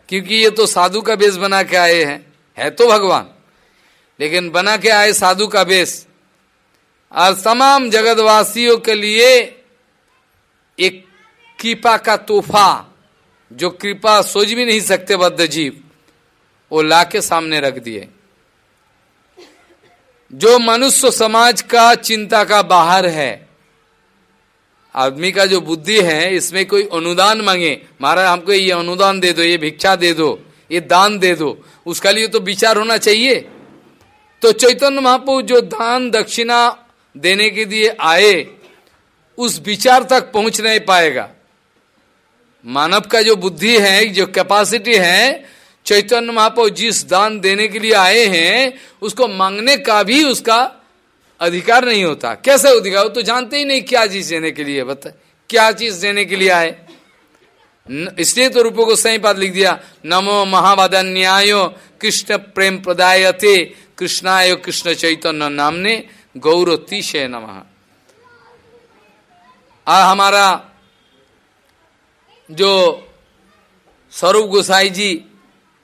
क्योंकि ये तो साधु का बेस बना के आए हैं। है तो भगवान। लेकिन बना के आए साधु का वेश और तमाम जगतवासियों के लिए एक कृपा का तोहफा, जो कृपा सोच भी नहीं सकते बद्ध जीव, वो ला के सामने रख दिए। जो मनुष्य समाज का, चिंता का बाहर है आदमी का जो बुद्धि है, इसमें कोई अनुदान मांगे, महाराज, हमको ये अनुदान दे दो, ये भिक्षा दे दो, ये दान दे दो, उसका लिए तो विचार होना चाहिए। तो चैतन्य महाप्रभु जो दान दक्षिणा देने के लिए आए, उस विचार तक पहुँच नहीं पाएगा। मानव का जो बुद्धि है, जो कैपेसिटी है, चैतन्य महाप्रभु जिस दान देने के लिए आए हैं, उसको मांगने का भी उसका अधिकार नहीं होता। कैसे अधिकार? वो तो जानते ही नहीं क्या चीज़ देने के लिए, बता। क्या चीज़ देने के लिए आए? इसलिए तो रूपों को सही बात लिख दिया। नमो महावादन न्यायो कृष्ण प्रेम प्रदाय थे कृष्णाय कृष्ण चैतन्य नामने गौर तीशय नम। हमारा जो स्वरूप गोसाई जी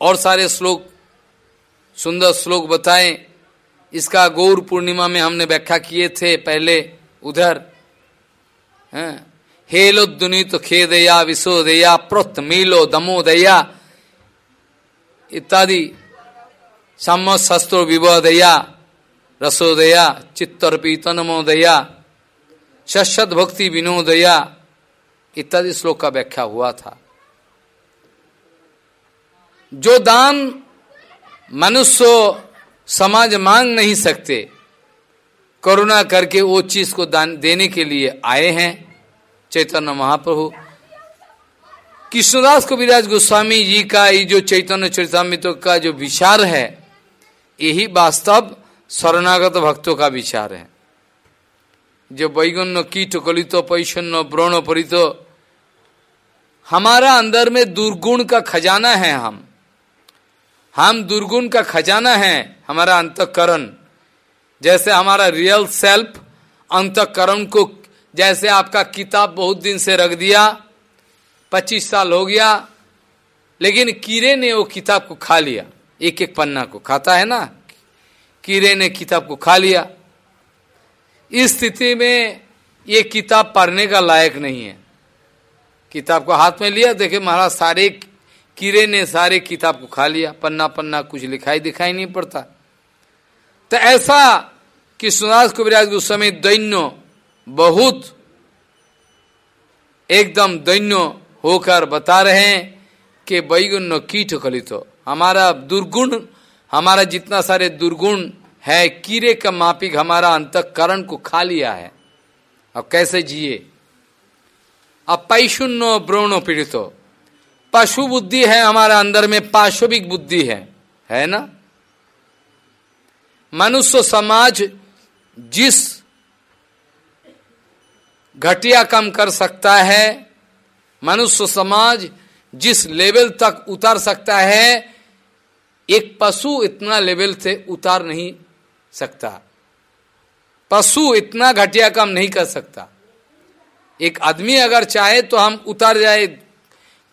और सारे श्लोक, सुंदर श्लोक बताएँ इसका गौर पूर्णिमा में हमने व्याख्या किए थे पहले उधर हेलोद्दुनित खेदया, विशोदया, प्रोत मीलो, दमोदया, इत्यादि सम्मत शस्त्रो विवोदया रसोदया चित्तर्पीतनमोदया शशत भक्ति विनोदया, इत्यादि श्लोक का व्याख्या हुआ था। जो दान मनुष्य समाज मांग नहीं सकते। करुणा करके वो चीज़ को दान देने के लिए आए हैं। चैतन्य महाप्रभु। कृष्णदास कविराज गोस्वामी जी का ये जो चैतन्य चरितमित्व का जो विचार है, यही वास्तव शरणागत भक्तों का विचार है। जो वैगण्य कीट कलित पैशन्य व्रण परित, हमारा अंदर में दुर्गुण का खजाना है हम। हम दुर्गुण का खजाना है, हमारा अंतकरण। जैसे हमारा रियल सेल्फ अंतकरण को जैसे आपका किताब बहुत दिन से रख दिया, पच्चीस साल हो गया, लेकिन कीड़े ने वो किताब को खा लिया। एक एक पन्ना को खाता है ना? कीड़े ने किताब को खा लिया। इस स्थिति में ये किताब पढ़ने का लायक नहीं है। किताब को हाथ में लिया, देखे महाराज, सारे कीड़े ने सारे किताब को खा लिया, पन्ना पन्ना कुछ लिखाई दिखाई नहीं पड़ता। तो ऐसा कि सुनास कविराज गोस्वामी दैन्य, बहुत एकदम दैन्य होकर बता रहे हैं कि बैगुण्य कीट खलित हमारा दुर्गुण, हमारा जितना सारे दुर्गुण है कीड़े का मापिक हमारा अंतकरण को खा लिया है। अब कैसे जिए? अब पैशुन्नो ब्रोणो पीड़ितो पशु बुद्धि है, हमारा अंदर में पाशविक बुद्धि है। है ना? मनुष्य समाज जिस घटिया कम कर सकता है, मनुष्य समाज जिस लेवल तक उतार सकता है, एक पशु इतना लेवल से उतार नहीं सकता। पशु इतना घटिया काम नहीं कर सकता। एक आदमी अगर चाहे तो हम उतर जाए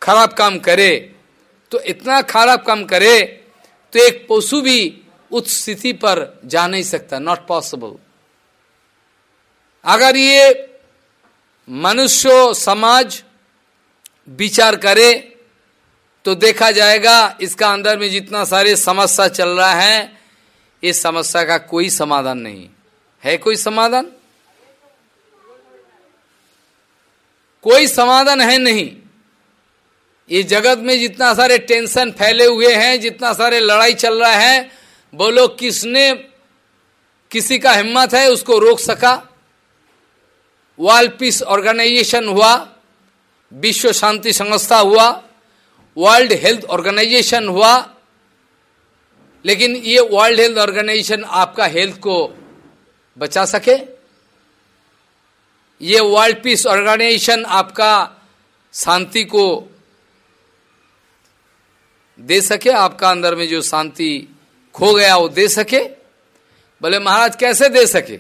खराब काम करे तो इतना खराब काम करे तो एक पशु भी उस स्थिति पर जा नहीं सकता नॉट पॉसिबल अगर ये मनुष्य समाज विचार करे तो देखा जाएगा इसका अंदर में जितना सारे समस्या चल रहा है, इस समस्या का कोई समाधान नहीं। है कोई समाधान? कोई समाधान है नहीं। ये जगत में जितना सारे टेंशन फैले हुए हैं, जितना सारे लड़ाई चल रहा है बोलो किसने, किसी का हिम्मत है उसको रोक सका? वर्ल्ड पीस ऑर्गेनाइजेशन हुआ, विश्व शांति संस्था हुआ वर्ल्ड हेल्थ ऑर्गेनाइजेशन हुआ, लेकिन ये वर्ल्ड हेल्थ ऑर्गेनाइजेशन आपका हेल्थ को बचा सके? ये वर्ल्ड पीस ऑर्गेनाइजेशन आपका शांति को दे सके, आपका अंदर में जो शांति खो गया वो दे सके। बोले महाराज कैसे दे सके?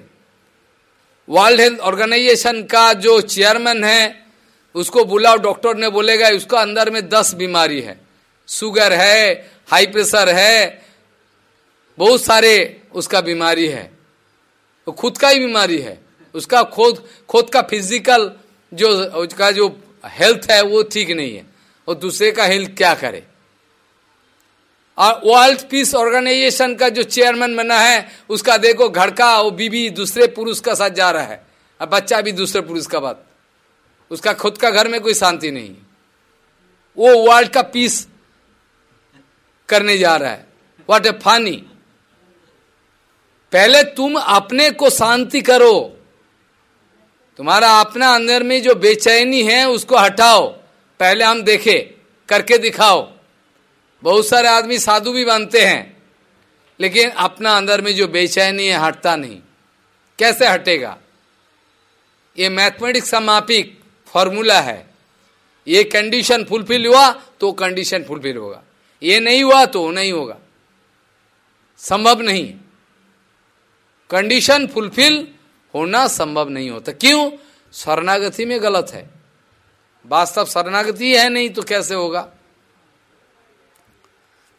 वर्ल्ड हेल्थ ऑर्गेनाइजेशन का जो चेयरमैन है, उसको बुलाओ डॉक्टर ने बोलेगा, उसका अंदर में दस बीमारी है। शुगर है हाई प्रेशर है, बहुत सारे उसका बीमारी है। वो खुद का ही बीमारी है। उसका खुद खुद का फ़िज़िकल जो, उसका जो हेल्थ है, वो ठीक नहीं है। और दूसरे का हेल्थ क्या करे? और वर्ल्ड पीस ऑर्गेनाइजेशन का जो चेयरमैन बना है, उसका देखो घर का वो बीबी दूसरे पुरुष का साथ जा रहा है। और बच्चा भी दूसरे पुरुष का बात। उसका खुद का घर में कोई शांति नहीं। वो वर्ल्ड का पीस करने जा रहा है। वॉट ए फानी पहले तुम अपने को शांति करो। तुम्हारा अपना अंदर में जो बेचैनी है, उसको हटाओ। पहले हम देखे, करके दिखाओ। बहुत सारे आदमी साधु भी बनते हैं, लेकिन अपना अंदर में जो बेचैनी है, हटता नहीं। कैसे हटेगा? ये मैथमेटिक्स का मापिक फॉर्मूला है। ये कंडीशन फुलफिल हुआ तो कंडीशन फुलफिल होगा। ये नहीं हुआ तो नहीं होगा। संभव नहीं। कंडीशन फुलफिल होना संभव नहीं होता। क्यों? शरणागति में गलत है। वास्तव शरणागति है नहीं तो कैसे होगा?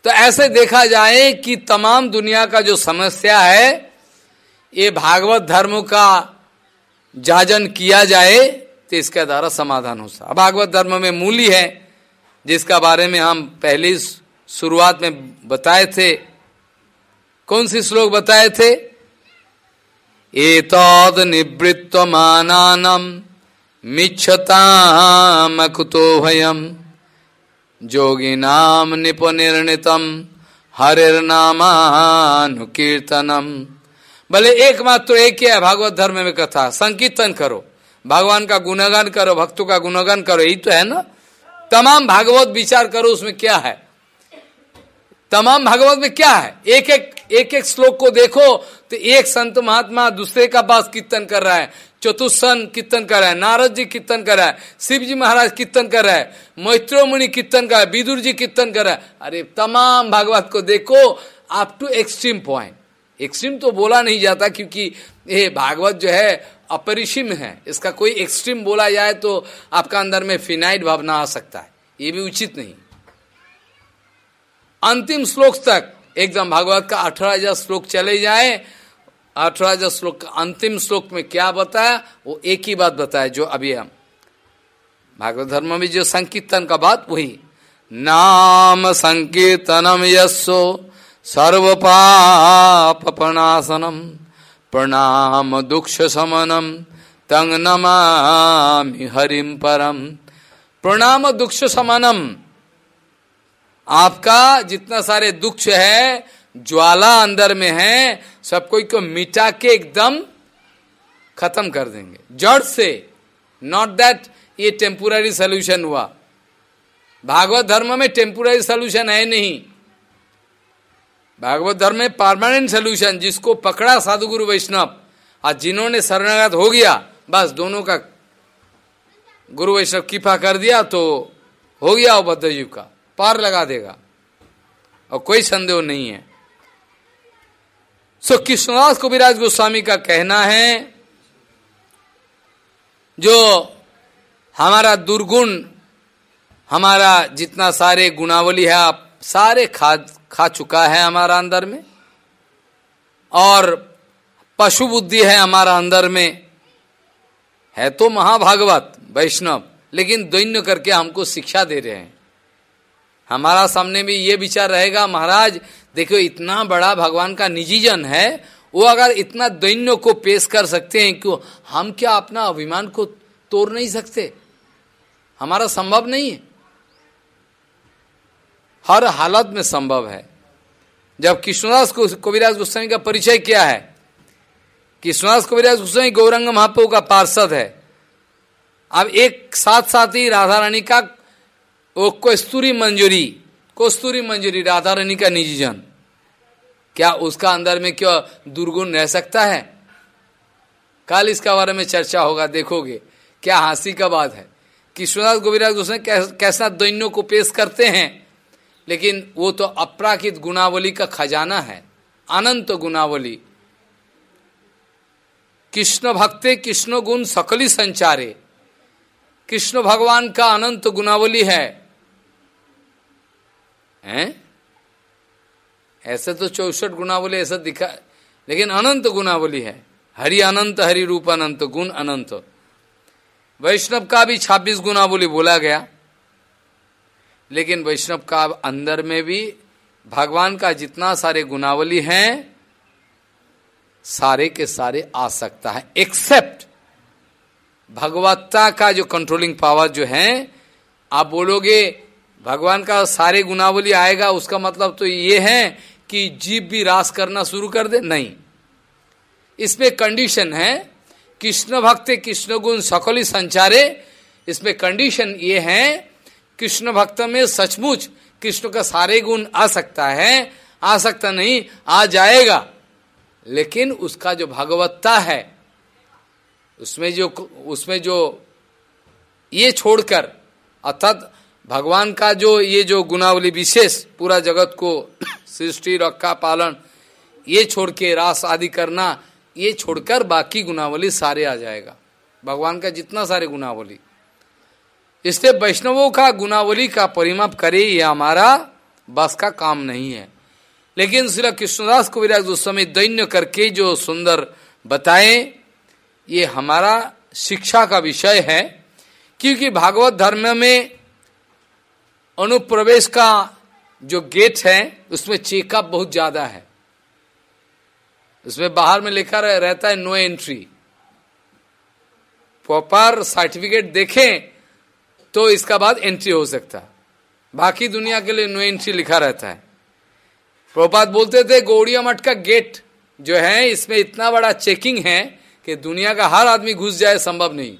तो ऐसे देखा जाए कि तमाम दुनिया का जो समस्या है, ये भागवत धर्म का जाजन किया जाए तो इसके द्वारा समाधान हो सकता भागवत धर्म में मूली है, जिसका बारे में हम पहली शुरुआत में बताए थे। कौन सी श्लोक बताए थे? एतद निवृत्त मानानम मिच्छतामकुतो भयम जोगिनाम निपुनिर्णितम हरिर्नामानुकीर्तनम भले एकमात्र एक ही है, भागवत धर्म में कथा, संकीर्तन करो। भगवान का गुणगान करो, भक्तों का गुणगान करो, यही तो है ना? तमाम भागवत विचार करो, उसमें क्या है? तमाम भागवत में क्या है? एक एक एक एक श्लोक को देखो तो एक संत महात्मा दूसरे का पास कीर्तन कर रहा है। चतुसन कीर्तन कर रहा है, नारद जी कीर्तन कर रहा है, शिव जी महाराज कीर्तन कर रहा है मैत्रो मुनि कीर्तन कर रहा है, विदुर जी कीर्तन कर रहा है। अरे तमाम भागवत को देखो up to extreme point extreme तो बोला नहीं जाता क्योंकि ये भागवत जो है, अपरिसीम है। इसका कोई एक्सट्रीम बोला जाए तो आपका अंदर में फिनाइट भावना आ सकता है। ये भी उचित नहीं। अंतिम श्लोक तक, एकदम भागवत का अठारह हज़ार श्लोक चले जाए। अठारह श्लोक, अंतिम श्लोक में क्या बताया? वो एक ही बात बताया जो अभी हम। भागवत धर्म में जो संकीर्तन का बात, वही। नाम संकीर्तनम यशो सर्व पाप प्रणासनम प्रणाम दुख समनम तंग नमामि हरिम परम। प्रणाम दुख समनम आपका जितना सारे दुख है ज्वाला अंदर में है, सब कोई को मिटा के एकदम खत्म कर देंगे। जड़ से नॉट दैट ये टेम्पुररी सोल्यूशन हुआ। भागवत धर्म में टेम्पुररी सोल्यूशन है नहीं। भागवत धर्म में परमानेंट सोल्यूशन जिसको पकड़ा साधु गुरु वैष्णव और जिन्होंने शरणागत हो गया, बस दोनों का गुरु वैष्णव कृपा कर दिया तो हो गया वो बद्धजीव का। पार लगा देगा। और कोई संदेह नहीं है। सो कृष्णदास कविराज गोस्वामी का कहना है, जो हमारा दुर्गुण, हमारा जितना सारे गुणावली है, आप सारे खा खा चुका है हमारा अंदर में, और पशु बुद्धि है हमारा अंदर में, है तो महाभागवत, वैष्णव, लेकिन दैन्य करके हमको शिक्षा दे रहे हैं। हमारा सामने भी ये विचार रहेगा, महाराज देखो इतना बड़ा भगवान का निजी जन है, वो अगर इतना दैन्य को पेश कर सकते हैं क्यों हम क्या अपना अभिमान को तोड़ नहीं सकते? हमारा संभव नहीं है। हर हालत में संभव है। जब कृष्णदास को, कविराज गोस्वामी का परिचय क्या है, कृष्णदास कविराज गोस्वामी गौरंग महाप्रभु का पार्षद है, अब एक साथ साथ ही राधा रानी का वो कस्तूरी मंजूरी कस्तूरी मंजूरी राधा रानी का निजी जन। क्या उसका अंदर में क्यों दुर्गुण रह सकता है? कल इसका बारे में चर्चा होगा, देखोगे। क्या हँसी का बात है कृष्णदास गोविराज गोस्वामी कैसा दैन्यों को पेश करते हैं। लेकिन वो तो अपराकित गुणावली का खजाना है, अनंत गुणावली। कृष्ण भक्ते, कृष्ण गुण सकली संचारे। कृष्ण भगवान का अनंत गुणावली है हैं? ऐसे तो चौसठ गुणावली ऐसा दिखा, लेकिन अनंत गुनावली है। हरि अनंत, हरि रूप अनंत, गुण अनंत। वैष्णव का भी छब्बीस गुनावली बोला गया। लेकिन वैष्णव का अंदर में भी भगवान का जितना सारे गुनावली हैं, सारे के सारे आ सकता है। एक्सेप्ट भगवत्ता का जो कंट्रोलिंग पावर जो है, आप बोलोगे भगवान का सारे गुनावली आएगा, उसका मतलब तो ये है कि जीव भी रास करना शुरू कर दे। नहीं। इसमें कंडीशन है, कृष्ण भक्त कृष्ण गुण सकली संचारे। इसमें कंडीशन ये है, कृष्ण भक्त में सचमुच कृष्ण का सारे गुण आ सकता है, आ सकता नहीं, आ जाएगा। लेकिन उसका जो भगवत्ता है, उसमें जो उसमें जो ये छोड़कर, अर्थात भगवान का जो ये जो गुनावली विशेष पूरा जगत को सृष्टि रखा पालन, ये छोड़ के रास आदि करना, ये छोड़कर बाकी गुनावली सारे आ जाएगा। भगवान का जितना सारे गुनावली इसलिए वैष्णवों का गुनावली का परिमाप करे, ये हमारा बस का काम नहीं है। लेकिन श्री कृष्णदास को विराज समय दैन्य करके जो सुंदर बताए, ये हमारा शिक्षा का विषय है, क्योंकि भागवत धर्म में अनुप्रवेश का जो गेट है, उसमें चेकअप बहुत ज़्यादा है। उसमें बाहर में लिखा रहता है नो एंट्री। प्रॉपर सर्टिफिकेट देखें तो इसका बाद एंट्री हो सकता। बाकी दुनिया के लिए नो एंट्री लिखा रहता है। प्रोपात बोलते थे, गौड़िया मठ का गेट जो है, इसमें इतना बड़ा चेकिंग है कि दुनिया का हर आदमी घुस जाए, संभव नहीं।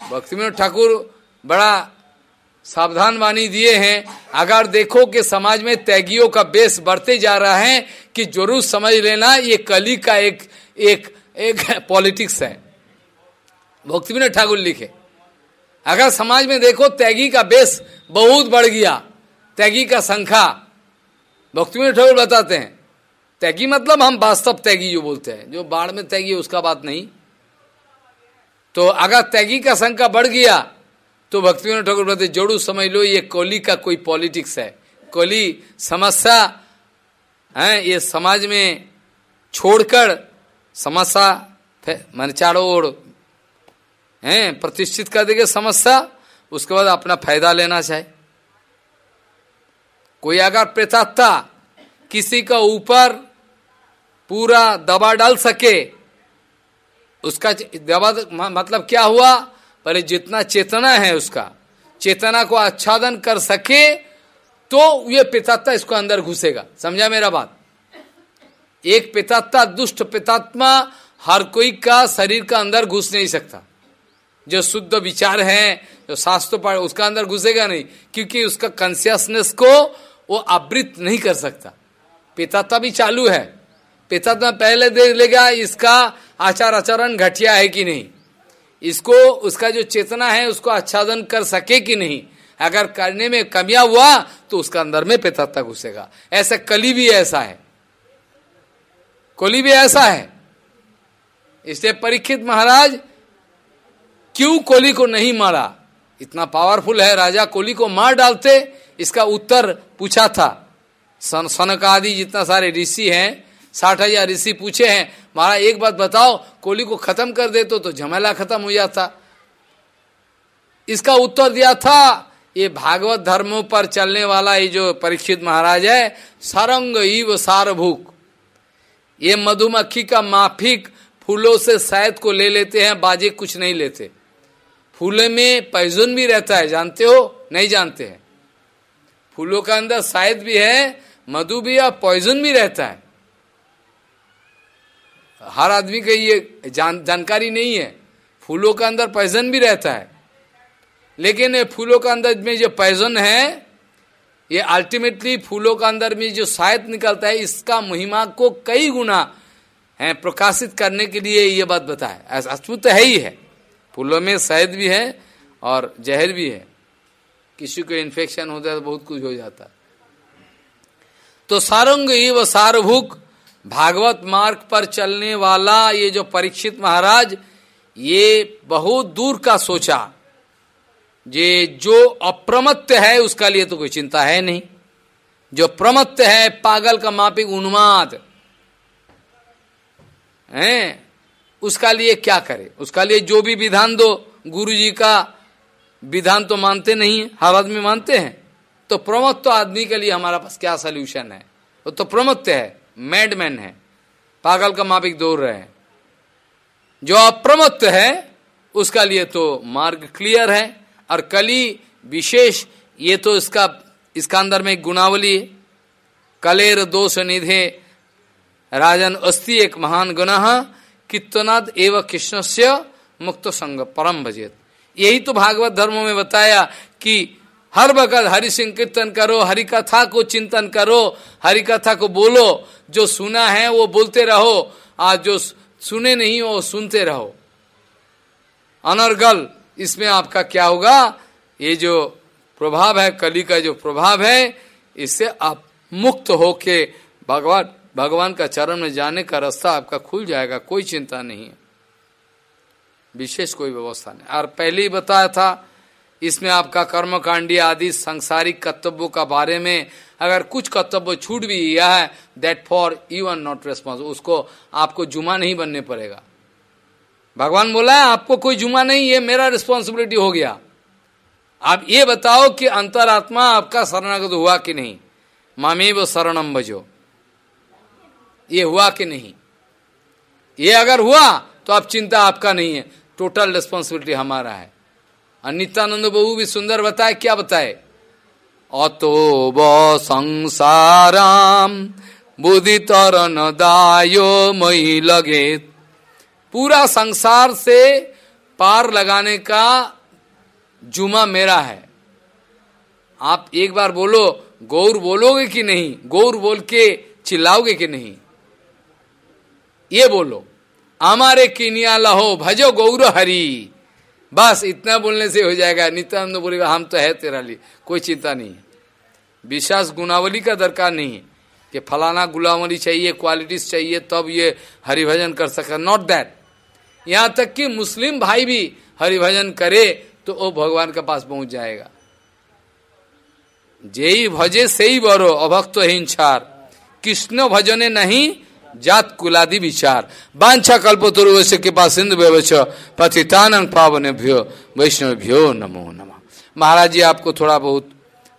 भक्ति ठाकुर बड़ा सावधान वाणी दिए हैं। अगर देखो कि समाज में तैगियों का बेस बढ़ते जा रहा है कि ज़रूर समझ लेना ये कली का एक एक एक पॉलिटिक्स है। भक्ति विनोद ठाकुर लिखे, अगर समाज में देखो तैगी का बेस बहुत बढ़ गया, तैगी का संख्या भक्ति विनोद ठाकुर बताते हैं, तैगी मतलब हम वास्तव तैगी जो बोलते हैं, जो बाढ़ में तैगी उसका बात नहीं। तो अगर तैगी का संख्या बढ़ गया तो भक्ति ठाकुर बोलते जोड़ू समझ लो, ये कोली का कोई पॉलिटिक्स है। कोली समस्या, है, ये समाज में छोड़कर समस्या मान चारों ओर, है, प्रतिष्ठित कर देगा समस्या, उसके बाद अपना फ़ायदा लेना चाहे। कोई अगर प्रेतात्ता किसी का ऊपर पूरा दबा डाल सके, उसका दबा मतलब क्या हुआ? पहले जितना चेतना है उसका, चेतना को आच्छादन कर सके तो ये पितात्मा इसको अंदर घुसेगा। समझा मेरा बात? एक पितात्मा, दुष्ट पितात्मा हर कोई का शरीर का अंदर घुस नहीं सकता। जो शुद्ध विचार है, जो शास्त्र पढ़, उसका अंदर घुसेगा नहीं, क्योंकि उसका कॉन्सियसनेस को वो आवृत नहीं कर सकता। पितात्मा भी चालू है। पितात्मा पहले देख लेगा इसका आचार आचरण घटिया है कि नहीं? इसको, उसका जो चेतना है, उसको आच्छादन कर सके कि नहीं? अगर करने में कमिया हुआ तो उसका अंदर में पितात्ता घुसेगा। ऐसा कली भी ऐसा है। कोली भी ऐसा है। इसलिए परीक्षित महाराज, क्यों कोली को नहीं मारा? इतना पावरफुल है, राजा कोली को मार डालते, इसका उत्तर पूछा था। सन सनक आदि जितना सारे ऋषि हैं साठ हज़ार ऋषि पूछे हैं महाराज एक बात बताओ कोली को खत्म कर दे तो, तो झमेला खत्म हो जाता। इसका उत्तर दिया था ये भागवत धर्मों पर चलने वाला ये जो परीक्षित महाराज है सारंग ईव सारभूक। ये मधुमक्खी का माफिक फूलों से शायद को ले लेते हैं बाजे कुछ नहीं लेते। फूलों में पैजुन भी रहता है जानते हो? नहीं जानते हैं। फूलों का अंदर शायद भी है मधु भी और पॉइजन भी रहता है। हर आदमी का ये जान, जानकारी नहीं है। फूलों के अंदर पैजन भी रहता है। लेकिन फूलों के अंदर में जो पैजन है, ये अल्टीमेटली फूलों के अंदर में जो शायद निकलता है, इसका महिमा को कई गुना है, प्रकाशित करने के लिए ये बात बताए। अद्भुत है ही है। फूलों में शहद भी है और जहर भी है। किसी को इन्फेक्शन होता है तो बहुत कुछ हो जाता है। तो सारंग ही व सारभुक भागवत मार्ग पर चलने वाला ये जो परीक्षित महाराज, ये बहुत दूर का सोचा। ये जो अप्रमत्त है, उसका लिए तो कोई चिंता है नहीं। जो प्रमत्त है, पागल का मापिक उन्माद। हैं? उसका लिए क्या करे? उसका लिए जो भी विधान दो गुरु जी का विधान तो मानते नहीं हर आदमी मानते हैं। तो प्रमत्त तो आदमी के लिए हमारा पास क्या सोल्यूशन है? वो तो प्रमत्त है। मैडमैन है। पागल का मापिक दौड़ रहे हैं। जो अप्रमत्त है, उसका लिए तो मार्ग क्लियर है, और कली विशेष, ये तो इसका इसका अंदर में गुणावली है। कलेर दोष निधे, राजन अस्ति एक महान गुना कितनाद एवं कृष्ण से मुक्त संग परम भजेत। यही तो भागवत धर्म में बताया कि हर वक्त हरि सिंह संकीर्तन करो, हरि कथा को चिंतन करो, हरि कथा को बोलो, जो सुना है वो बोलते रहो, आज जो सुने नहीं हो सुनते रहो। अनर्गल, इसमें आपका क्या होगा? ये जो प्रभाव है, कली का जो प्रभाव है, इससे आप मुक्त होके भगवान भगवान का चरण में जाने का रास्ता आपका खुल जाएगा, कोई चिंता नहीं है। विशेष कोई व्यवस्था नहीं। और पहले ही बताया था इसमें आपका कर्मकांडी आदि सांसारिक कर्तव्यों का बारे में अगर कुछ कर्तव्य छूट भी गया है that for you are not response उसको आपको जुमा नहीं बनने पड़ेगा। भगवान बोला है, आपको कोई जुमा नहीं, ये मेरा रिस्पॉन्सिबिलिटी हो गया। आप ये बताओ कि अंतरात्मा आपका शरणागत हुआ कि नहीं? मामी वो शरणम बजो ये हुआ कि नहीं? ये अगर हुआ तो आप चिंता आपका नहीं है। टोटल रिस्पॉन्सिबिलिटी हमारा है। और नित्यानंद बहू भी सुंदर बताए, क्या बताए? अतो व संसाराम, बुद्धि तरन दायो मई लगे। पूरा संसार से पार लगाने का जुमा मेरा है। आप एक बार बोलो, गौर बोलोगे कि नहीं? गौर बोल के चिल्लाओगे कि नहीं? ये बोलो हमारे किनिया लहो, भजो गौर हरी। बस, इतना बोलने से हो जाएगा। नित्यानंद बोलेगा हम तो है तेरा लिए। कोई चिंता नहीं है। विश्वास गुनावली का दरकार नहीं है कि फलाना गुलावली चाहिए क्वालिटीज चाहिए, तब ये हरिभजन कर सका। नॉट दैट यहाँ तक कि मुस्लिम भाई भी हरिभजन करे तो वो भगवान के पास पहुँच जाएगा। जेई भजे से ही बरो, अभक्त हिंसार। कृष्ण भजने नहीं जात कुलादि विचार। बांछा कल्प तुर्वश के पास सिंधु व्यवच पावन भ्यो, वैष्णव भ्यो नमो नमः। महाराज जी, आपको थोड़ा बहुत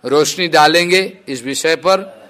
रोशनी डालेंगे इस विषय पर।